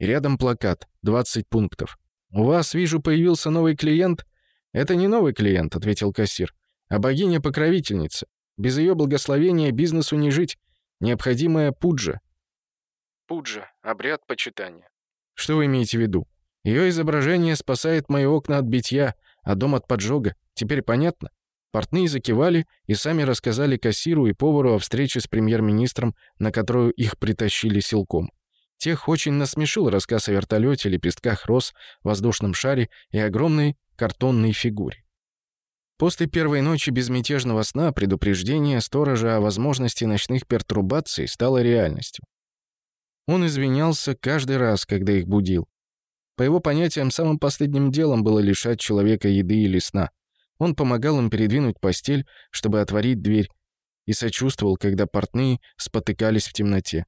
И рядом плакат, 20 пунктов. «У вас, вижу, появился новый клиент?» «Это не новый клиент», — ответил кассир, — «а богиня-покровительница. Без ее благословения бизнесу не жить. Необходимая пуджа». «Пуджа. Обряд почитания». «Что вы имеете в виду?» Ее изображение спасает мои окна от битья, а дом от поджога. Теперь понятно?» Портные закивали и сами рассказали кассиру и повару о встрече с премьер-министром, на которую их притащили силком. Тех очень насмешил рассказ о вертолете, лепестках роз, воздушном шаре и огромной картонной фигуре. После первой ночи безмятежного сна предупреждение сторожа о возможности ночных пертурбаций стало реальностью. Он извинялся каждый раз, когда их будил. По его понятиям, самым последним делом было лишать человека еды или сна. Он помогал им передвинуть постель, чтобы отворить дверь, и сочувствовал, когда портные спотыкались в темноте.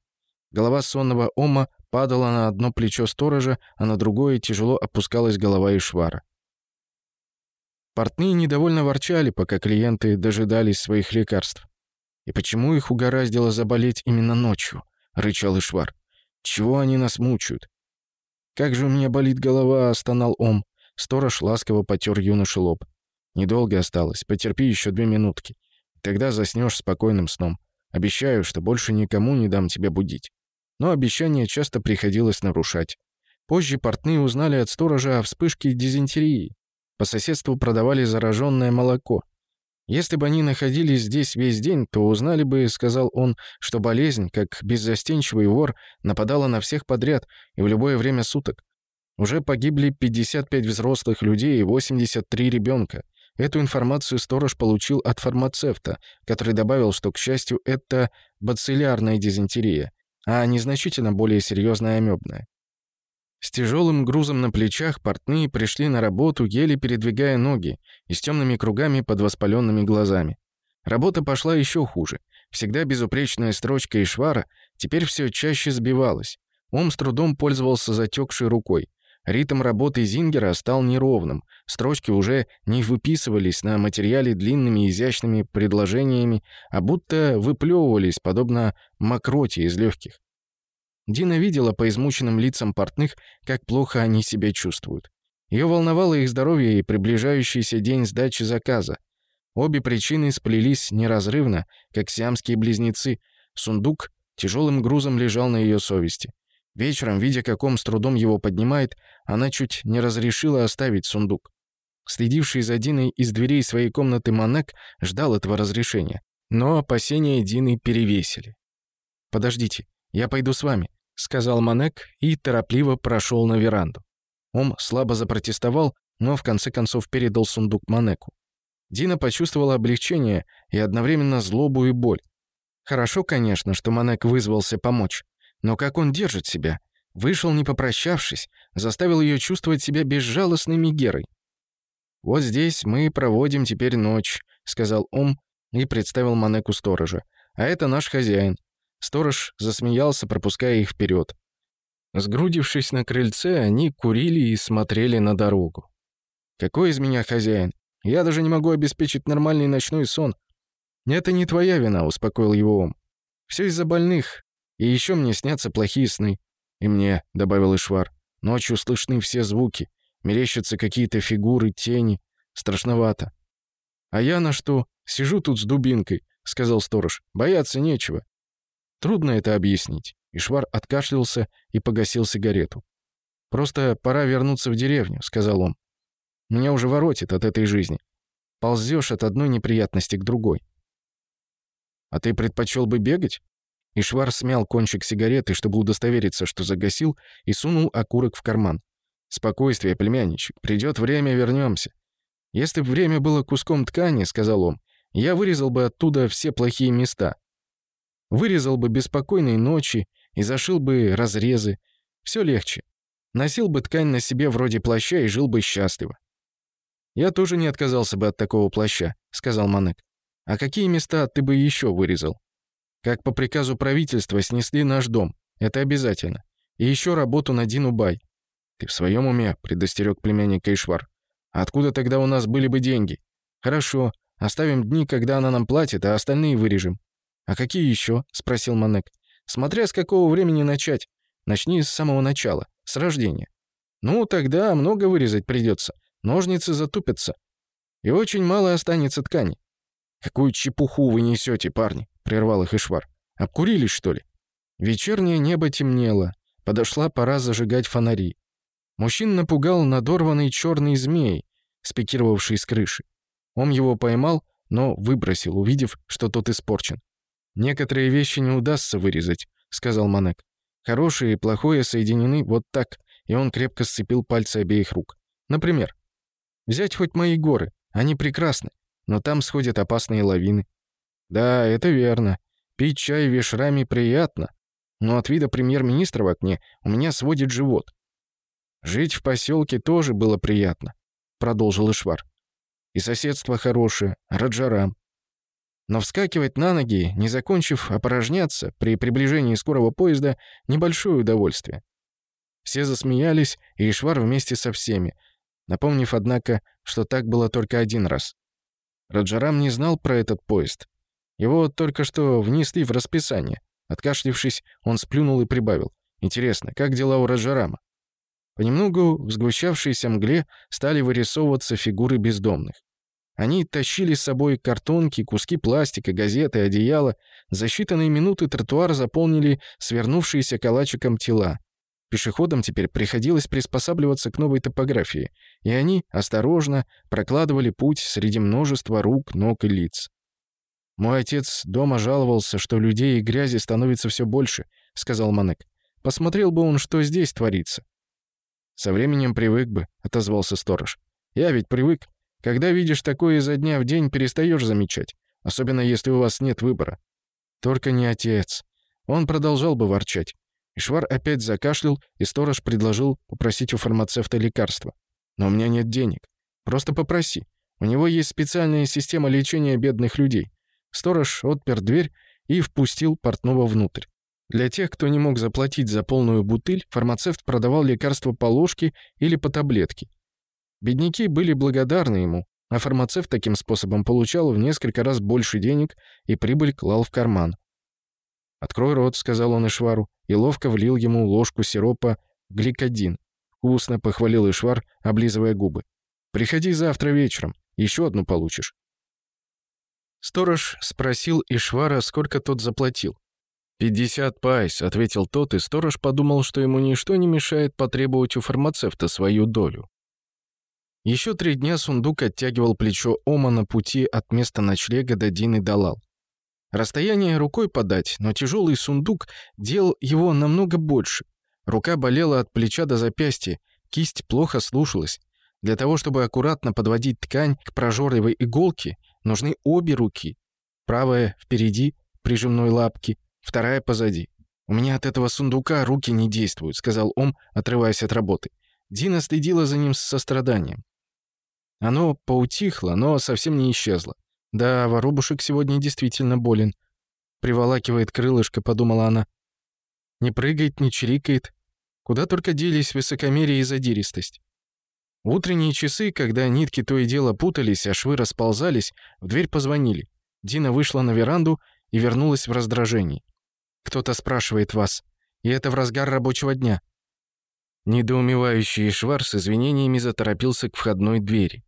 Голова сонного Ома падала на одно плечо сторожа, а на другое тяжело опускалась голова Ишвара. Портные недовольно ворчали, пока клиенты дожидались своих лекарств. «И почему их угораздило заболеть именно ночью?» — рычал Ишвар. «Чего они нас мучают? «Как же у меня болит голова!» — стонал Ом. Сторож ласково потер юноше лоб. «Недолго осталось. Потерпи еще две минутки. Тогда заснешь спокойным сном. Обещаю, что больше никому не дам тебя будить». Но обещание часто приходилось нарушать. Позже портные узнали от сторожа о вспышке дизентерии. По соседству продавали зараженное молоко. Если бы они находились здесь весь день, то узнали бы, сказал он, что болезнь, как беззастенчивый вор, нападала на всех подряд и в любое время суток. Уже погибли 55 взрослых людей и 83 ребенка. Эту информацию сторож получил от фармацевта, который добавил, что, к счастью, это бациллярная дизентерия, а незначительно более серьезная амебная. С тяжелым грузом на плечах портные пришли на работу, еле передвигая ноги и с темными кругами под воспаленными глазами. Работа пошла еще хуже. Всегда безупречная строчка и швара теперь все чаще сбивалась. Ом с трудом пользовался затекшей рукой. Ритм работы Зингера стал неровным, строчки уже не выписывались на материале длинными изящными предложениями, а будто выплевывались, подобно мокроте из легких. Дина видела по измученным лицам портных, как плохо они себя чувствуют. Ее волновало их здоровье и приближающийся день сдачи заказа. Обе причины сплелись неразрывно, как сиамские близнецы. Сундук тяжелым грузом лежал на ее совести. Вечером, видя, каком с трудом его поднимает, она чуть не разрешила оставить сундук. Следивший за Диной из дверей своей комнаты Манек ждал этого разрешения. Но опасения Дины перевесили. «Подождите, я пойду с вами. — сказал Манек и торопливо прошел на веранду. Ом слабо запротестовал, но в конце концов передал сундук Манеку. Дина почувствовала облегчение и одновременно злобу и боль. Хорошо, конечно, что Манек вызвался помочь, но как он держит себя? Вышел, не попрощавшись, заставил ее чувствовать себя безжалостной Мегерой. «Вот здесь мы проводим теперь ночь», — сказал Ом и представил Манеку сторожа. «А это наш хозяин. Сторож засмеялся, пропуская их вперед. Сгрудившись на крыльце, они курили и смотрели на дорогу. «Какой из меня хозяин? Я даже не могу обеспечить нормальный ночной сон». «Это не твоя вина», — успокоил его ум. «Все из-за больных. И еще мне снятся плохие сны». «И мне», — добавил Ишвар. «Ночью слышны все звуки. Мерещатся какие-то фигуры, тени. Страшновато». «А я на что? Сижу тут с дубинкой», — сказал сторож. «Бояться нечего. Трудно это объяснить. Ишвар откашлялся и погасил сигарету. «Просто пора вернуться в деревню», — сказал он. «Меня уже воротит от этой жизни. Ползёшь от одной неприятности к другой». «А ты предпочёл бы бегать?» Ишвар смял кончик сигареты, чтобы удостовериться, что загасил, и сунул окурок в карман. «Спокойствие, племянничек. Придёт время, вернёмся». «Если б время было куском ткани», — сказал он, — «я вырезал бы оттуда все плохие места. Вырезал бы беспокойные ночи и зашил бы разрезы. Все легче. Носил бы ткань на себе вроде плаща и жил бы счастливо. «Я тоже не отказался бы от такого плаща», — сказал Манек. «А какие места ты бы еще вырезал?» «Как по приказу правительства снесли наш дом. Это обязательно. И еще работу на Дину Бай». «Ты в своем уме?» — предостерег племянник Кайшвар. «Откуда тогда у нас были бы деньги?» «Хорошо. Оставим дни, когда она нам платит, а остальные вырежем. «А какие еще? спросил Манек. «Смотря с какого времени начать. Начни с самого начала, с рождения». «Ну, тогда много вырезать придется. Ножницы затупятся. И очень мало останется ткани». «Какую чепуху вы несете, парни?» — прервал их Ишвар. «Обкурились, что ли?» Вечернее небо темнело. Подошла пора зажигать фонари. Мужчин напугал надорванный черный змей, спикировавший с крыши. Он его поймал, но выбросил, увидев, что тот испорчен. «Некоторые вещи не удастся вырезать», — сказал Манек. «Хорошее и плохое соединены вот так», и он крепко сцепил пальцы обеих рук. «Например, взять хоть мои горы, они прекрасны, но там сходят опасные лавины». «Да, это верно. Пить чай вешрами приятно, но от вида премьер-министра в окне у меня сводит живот». «Жить в поселке тоже было приятно», — продолжил Ишвар. «И соседство хорошее, Раджарам. Но вскакивать на ноги, не закончив опорожняться при приближении скорого поезда, небольшое удовольствие. Все засмеялись, и Ишвар вместе со всеми, напомнив, однако, что так было только один раз. Раджарам не знал про этот поезд. Его только что внесли в расписание. Откашлившись, он сплюнул и прибавил. «Интересно, как дела у Раджарама?» Понемногу в сгущавшейся мгле стали вырисовываться фигуры бездомных. Они тащили с собой картонки, куски пластика, газеты, одеяла. За считанные минуты тротуар заполнили свернувшиеся калачиком тела. Пешеходам теперь приходилось приспосабливаться к новой топографии, и они осторожно прокладывали путь среди множества рук, ног и лиц. «Мой отец дома жаловался, что людей и грязи становится все больше», — сказал Манек. «Посмотрел бы он, что здесь творится». «Со временем привык бы», — отозвался сторож. «Я ведь привык. Когда видишь такое изо дня в день, перестаешь замечать, особенно если у вас нет выбора. Только не отец. Он продолжал бы ворчать. Ишвар опять закашлял, и сторож предложил попросить у фармацевта лекарства. «Но у меня нет денег. Просто попроси. У него есть специальная система лечения бедных людей». Сторож отпер дверь и впустил портного внутрь. Для тех, кто не мог заплатить за полную бутыль, фармацевт продавал лекарства по ложке или по таблетке. Бедняки были благодарны ему, а фармацевт таким способом получал в несколько раз больше денег и прибыль клал в карман. «Открой рот», — сказал он Ишвару, и ловко влил ему ложку сиропа гликодин. Вкусно похвалил Ишвар, облизывая губы. «Приходи завтра вечером, еще одну получишь». Сторож спросил Ишвара, сколько тот заплатил. «Пятьдесят пайс», — ответил тот, и сторож подумал, что ему ничто не мешает потребовать у фармацевта свою долю. Еще три дня сундук оттягивал плечо Ома на пути от места ночлега до Дины Далал. Расстояние рукой подать, но тяжелый сундук делал его намного больше. Рука болела от плеча до запястья, кисть плохо слушалась. Для того, чтобы аккуратно подводить ткань к прожорливой иголке, нужны обе руки. Правая впереди, прижимной лапки, вторая позади. «У меня от этого сундука руки не действуют», — сказал Ом, отрываясь от работы. Дина следила за ним с состраданием. Оно поутихло, но совсем не исчезло. Да, воробушек сегодня действительно болен. Приволакивает крылышко, подумала она. Не прыгает, не чирикает. Куда только делись высокомерие и задиристость. Утренние часы, когда нитки то и дело путались, а швы расползались, в дверь позвонили. Дина вышла на веранду и вернулась в раздражении. «Кто-то спрашивает вас. И это в разгар рабочего дня». Недоумевающий Шварц с извинениями заторопился к входной двери.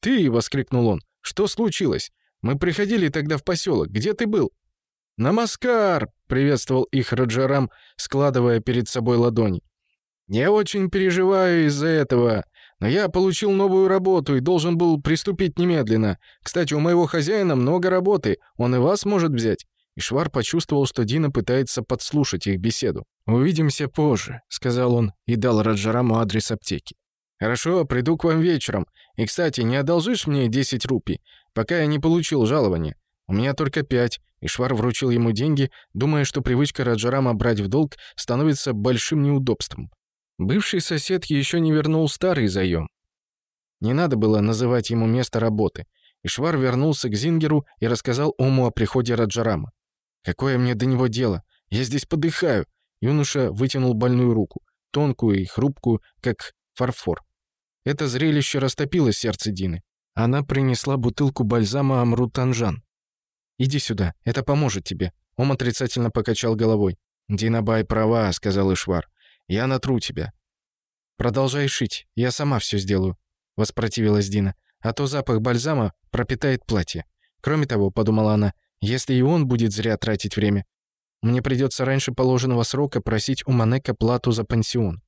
«Ты!» — воскликнул он. «Что случилось? Мы приходили тогда в поселок. Где ты был?» «Намаскар!» — приветствовал их Раджарам, складывая перед собой ладони. «Я очень переживаю из-за этого, но я получил новую работу и должен был приступить немедленно. Кстати, у моего хозяина много работы, он и вас может взять». Ишвар почувствовал, что Дина пытается подслушать их беседу. «Увидимся позже», — сказал он и дал Раджараму адрес аптеки. «Хорошо, приду к вам вечером. И, кстати, не одолжишь мне 10 рупий, пока я не получил жалования? У меня только пять, и Швар вручил ему деньги, думая, что привычка Раджарама брать в долг становится большим неудобством. Бывший сосед еще не вернул старый заем. Не надо было называть ему место работы. И Швар вернулся к Зингеру и рассказал Ому о приходе Раджарама. «Какое мне до него дело? Я здесь подыхаю!» Юноша вытянул больную руку, тонкую и хрупкую, как фарфор. Это зрелище растопило сердце Дины. Она принесла бутылку бальзама Амрутанжан. «Иди сюда, это поможет тебе». Он отрицательно покачал головой. «Динабай права», — сказал Ишвар. «Я натру тебя». «Продолжай шить, я сама все сделаю», — воспротивилась Дина. «А то запах бальзама пропитает платье. Кроме того, — подумала она, — если и он будет зря тратить время, мне придется раньше положенного срока просить у Манека плату за пансион».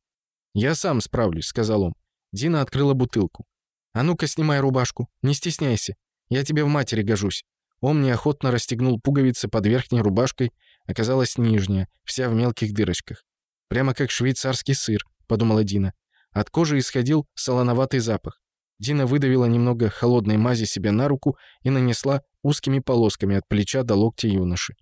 «Я сам справлюсь», — сказал он. Дина открыла бутылку. «А ну-ка, снимай рубашку. Не стесняйся. Я тебе в матери гожусь». Он неохотно расстегнул пуговицы под верхней рубашкой, оказалась нижняя, вся в мелких дырочках. «Прямо как швейцарский сыр», — подумала Дина. От кожи исходил солоноватый запах. Дина выдавила немного холодной мази себе на руку и нанесла узкими полосками от плеча до локтя юноши.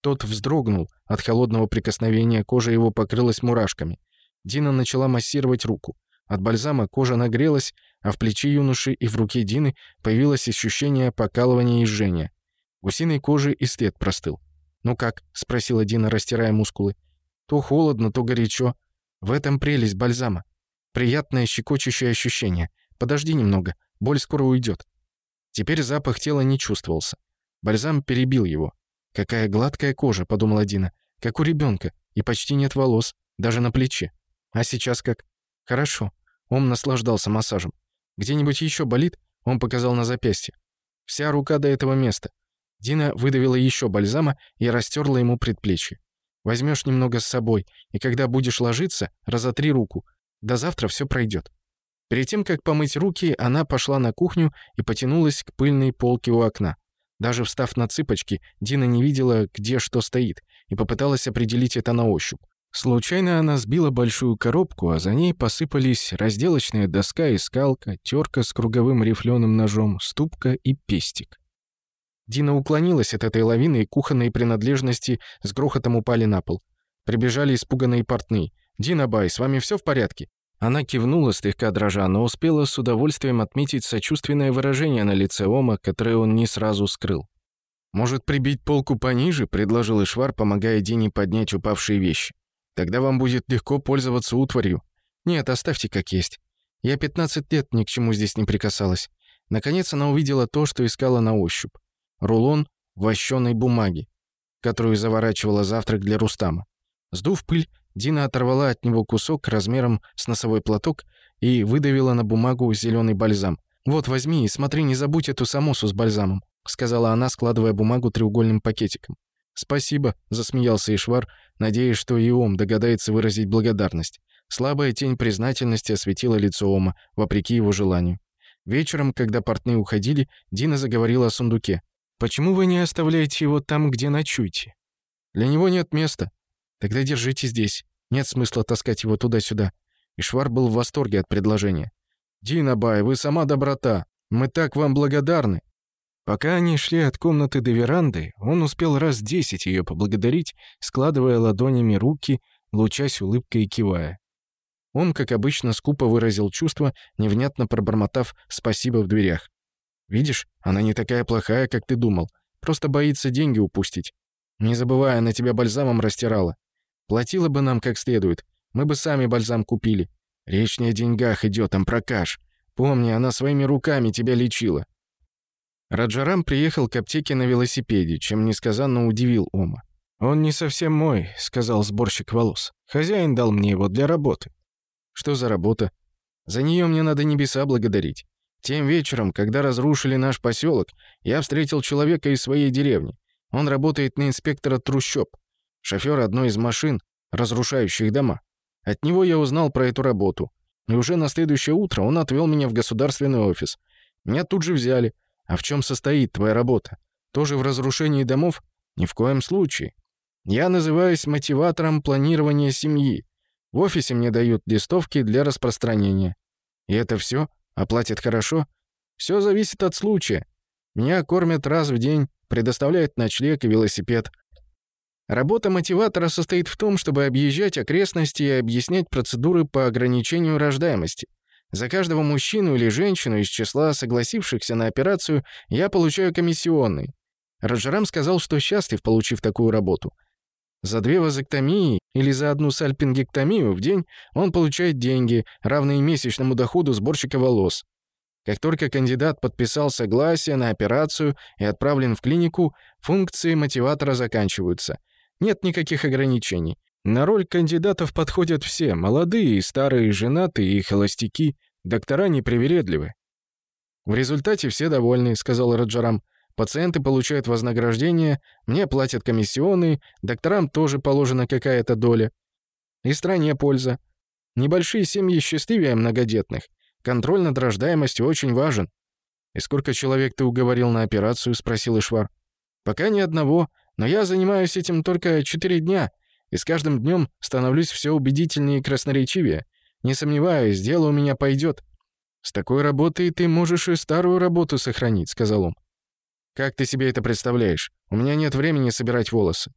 Тот вздрогнул, от холодного прикосновения кожа его покрылась мурашками. Дина начала массировать руку. От бальзама кожа нагрелась, а в плечи юноши и в руке Дины появилось ощущение покалывания и жжения. Гусиной кожи и след простыл. «Ну как?» — спросила Дина, растирая мускулы. «То холодно, то горячо. В этом прелесть бальзама. Приятное щекочущее ощущение. Подожди немного, боль скоро уйдет». Теперь запах тела не чувствовался. Бальзам перебил его. «Какая гладкая кожа», — подумала Дина, — «как у ребенка, и почти нет волос, даже на плече. А сейчас как?» «Хорошо». Он наслаждался массажем. «Где-нибудь еще болит?» Он показал на запястье. «Вся рука до этого места». Дина выдавила еще бальзама и растерла ему предплечье. «Возьмешь немного с собой, и когда будешь ложиться, разотри руку. До завтра все пройдет». Перед тем, как помыть руки, она пошла на кухню и потянулась к пыльной полке у окна. Даже встав на цыпочки, Дина не видела, где что стоит, и попыталась определить это на ощупь. Случайно она сбила большую коробку, а за ней посыпались разделочная доска и скалка, терка с круговым рифленым ножом, ступка и пестик. Дина уклонилась от этой лавины, и кухонные принадлежности с грохотом упали на пол. Прибежали испуганные портные. «Дина Бай, с вами все в порядке?» Она кивнула слегка дрожа, но успела с удовольствием отметить сочувственное выражение на лице Ома, которое он не сразу скрыл. «Может, прибить полку пониже?» — предложил Ишвар, помогая Дине поднять упавшие вещи. Тогда вам будет легко пользоваться утварью. Нет, оставьте как есть. Я 15 лет ни к чему здесь не прикасалась. Наконец она увидела то, что искала на ощупь. Рулон вощеной бумаги, которую заворачивала завтрак для Рустама. Сдув пыль, Дина оторвала от него кусок размером с носовой платок и выдавила на бумагу зеленый бальзам. «Вот, возьми и смотри, не забудь эту самосу с бальзамом», — сказала она, складывая бумагу треугольным пакетиком. «Спасибо», — засмеялся Ишвар, надеясь, что и Ом догадается выразить благодарность. Слабая тень признательности осветила лицо Ома, вопреки его желанию. Вечером, когда портные уходили, Дина заговорила о сундуке. «Почему вы не оставляете его там, где ночуете?» «Для него нет места». «Тогда держите здесь. Нет смысла таскать его туда-сюда». Ишвар был в восторге от предложения. «Дина Бай, вы сама доброта. Мы так вам благодарны. Пока они шли от комнаты до веранды, он успел раз десять ее поблагодарить, складывая ладонями руки, лучась улыбкой и кивая. Он, как обычно, скупо выразил чувство, невнятно пробормотав «спасибо» в дверях. «Видишь, она не такая плохая, как ты думал. Просто боится деньги упустить. Не забывая она тебя бальзамом растирала. Платила бы нам как следует. Мы бы сами бальзам купили. Речь не о деньгах идет, а про каш. Помни, она своими руками тебя лечила. Раджарам приехал к аптеке на велосипеде, чем несказанно удивил Ома. «Он не совсем мой», — сказал сборщик волос. «Хозяин дал мне его для работы». «Что за работа?» «За нее мне надо небеса благодарить. Тем вечером, когда разрушили наш поселок, я встретил человека из своей деревни. Он работает на инспектора трущоб, шофёр одной из машин, разрушающих дома. От него я узнал про эту работу. И уже на следующее утро он отвёл меня в государственный офис. Меня тут же взяли — а в чем состоит твоя работа? Тоже в разрушении домов? Ни в коем случае. Я называюсь мотиватором планирования семьи. В офисе мне дают листовки для распространения. И это все? Оплатят а хорошо? Все зависит от случая. Меня кормят раз в день, предоставляют ночлег и велосипед. Работа мотиватора состоит в том, чтобы объезжать окрестности и объяснять процедуры по ограничению рождаемости. За каждого мужчину или женщину из числа согласившихся на операцию я получаю комиссионный. Раджарам сказал, что счастлив, получив такую работу. За две вазоктомии или за одну сальпингектомию в день он получает деньги, равные месячному доходу сборщика волос. Как только кандидат подписал согласие на операцию и отправлен в клинику, функции мотиватора заканчиваются. Нет никаких ограничений. На роль кандидатов подходят все, молодые и старые, женатые и холостяки, доктора непривередливы. «В результате все довольны», — сказал Раджарам. «Пациенты получают вознаграждение, мне платят комиссионные, докторам тоже положена какая-то доля. И стране польза. Небольшие семьи счастливее многодетных. Контроль над рождаемостью очень важен». «И сколько человек ты уговорил на операцию?» — спросил Ишвар. «Пока ни одного, но я занимаюсь этим только четыре дня, и с каждым днем становлюсь все убедительнее и красноречивее. Не сомневаюсь, дело у меня пойдет. «С такой работой ты можешь и старую работу сохранить», — сказал он. «Как ты себе это представляешь? У меня нет времени собирать волосы.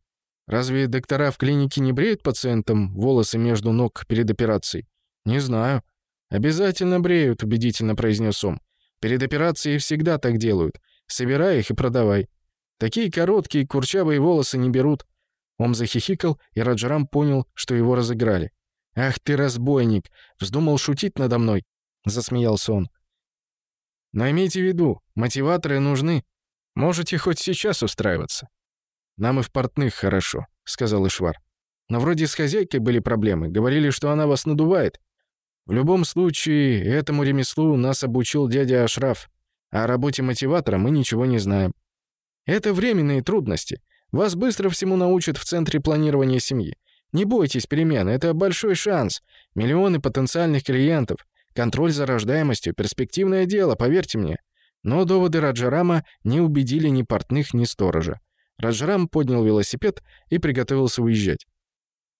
Разве доктора в клинике не бреют пациентам волосы между ног перед операцией?» «Не знаю». «Обязательно бреют», — убедительно произнес он. «Перед операцией всегда так делают. Собирай их и продавай. Такие короткие курчавые волосы не берут. Он захихикал, и Раджарам понял, что его разыграли. «Ах ты, разбойник! Вздумал шутить надо мной!» — засмеялся он. «Но имейте в виду, мотиваторы нужны. Можете хоть сейчас устраиваться». «Нам и в портных хорошо», — сказал Ишвар. «Но вроде с хозяйкой были проблемы. Говорили, что она вас надувает. В любом случае, этому ремеслу нас обучил дядя Ашраф. О работе мотиватора мы ничего не знаем. Это временные трудности. Вас быстро всему научат в Центре планирования семьи. Не бойтесь перемен, это большой шанс. Миллионы потенциальных клиентов. Контроль за рождаемостью, перспективное дело, поверьте мне. Но доводы Раджарама не убедили ни портных, ни сторожа. Раджарам поднял велосипед и приготовился уезжать.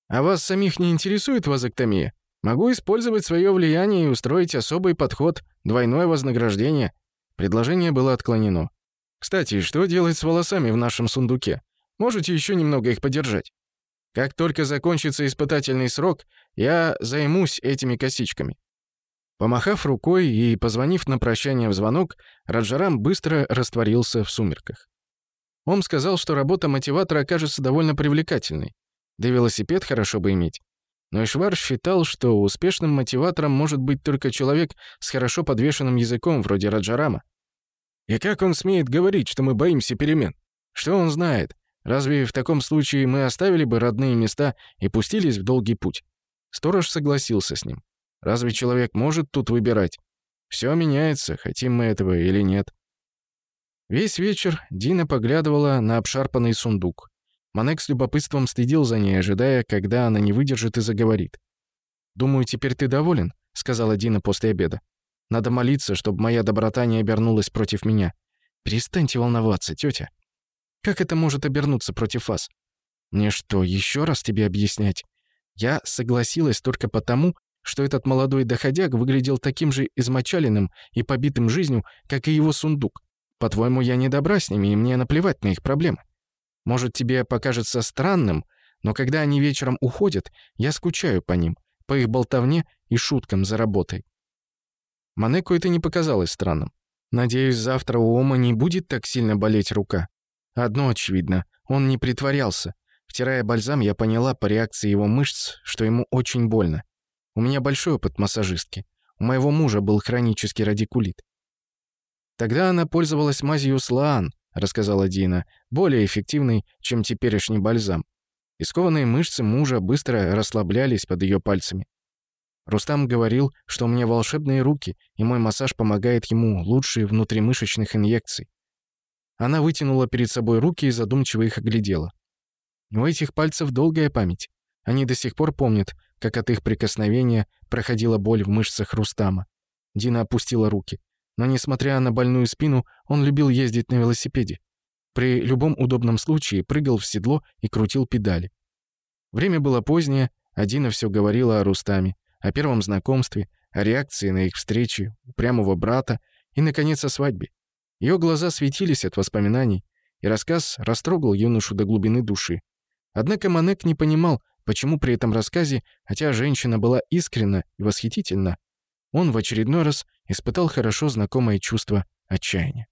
«А вас самих не интересует вазоктомия? Могу использовать свое влияние и устроить особый подход, двойное вознаграждение». Предложение было отклонено. «Кстати, что делать с волосами в нашем сундуке? Можете еще немного их подержать. Как только закончится испытательный срок, я займусь этими косичками». Помахав рукой и позвонив на прощание в звонок, Раджарам быстро растворился в сумерках. Он сказал, что работа мотиватора окажется довольно привлекательной. Да велосипед хорошо бы иметь. Но Ишвар считал, что успешным мотиватором может быть только человек с хорошо подвешенным языком, вроде Раджарама. И как он смеет говорить, что мы боимся перемен? Что он знает? Разве в таком случае мы оставили бы родные места и пустились в долгий путь? Сторож согласился с ним. Разве человек может тут выбирать? Все меняется, хотим мы этого или нет. Весь вечер Дина поглядывала на обшарпанный сундук. Манек с любопытством следил за ней, ожидая, когда она не выдержит и заговорит. «Думаю, теперь ты доволен», — сказала Дина после обеда. «Надо молиться, чтобы моя доброта не обернулась против меня». «Перестаньте волноваться, тетя», как это может обернуться против вас? Мне что, еще раз тебе объяснять? Я согласилась только потому, что этот молодой доходяг выглядел таким же измочаленным и побитым жизнью, как и его сундук. По-твоему, я не добра с ними, и мне наплевать на их проблемы. Может, тебе покажется странным, но когда они вечером уходят, я скучаю по ним, по их болтовне и шуткам за работой. Манеку это не показалось странным. Надеюсь, завтра у Ома не будет так сильно болеть рука. Одно очевидно, он не притворялся. Втирая бальзам, я поняла по реакции его мышц, что ему очень больно. У меня большой опыт массажистки. У моего мужа был хронический радикулит. Тогда она пользовалась мазью Слоан, рассказала Дина, более эффективной, чем теперешний бальзам. Искованные мышцы мужа быстро расслаблялись под ее пальцами. Рустам говорил, что у меня волшебные руки, и мой массаж помогает ему лучше внутримышечных инъекций. Она вытянула перед собой руки и задумчиво их оглядела. У этих пальцев долгая память. Они до сих пор помнят, как от их прикосновения проходила боль в мышцах Рустама. Дина опустила руки. Но, несмотря на больную спину, он любил ездить на велосипеде. При любом удобном случае прыгал в седло и крутил педали. Время было позднее, а Дина все говорила о Рустаме, о первом знакомстве, о реакции на их встречи, упрямого брата и, наконец, о свадьбе. Ее глаза светились от воспоминаний, и рассказ растрогал юношу до глубины души. Однако Манек не понимал, почему при этом рассказе, хотя женщина была искренна и восхитительна, он в очередной раз испытал хорошо знакомое чувство отчаяния.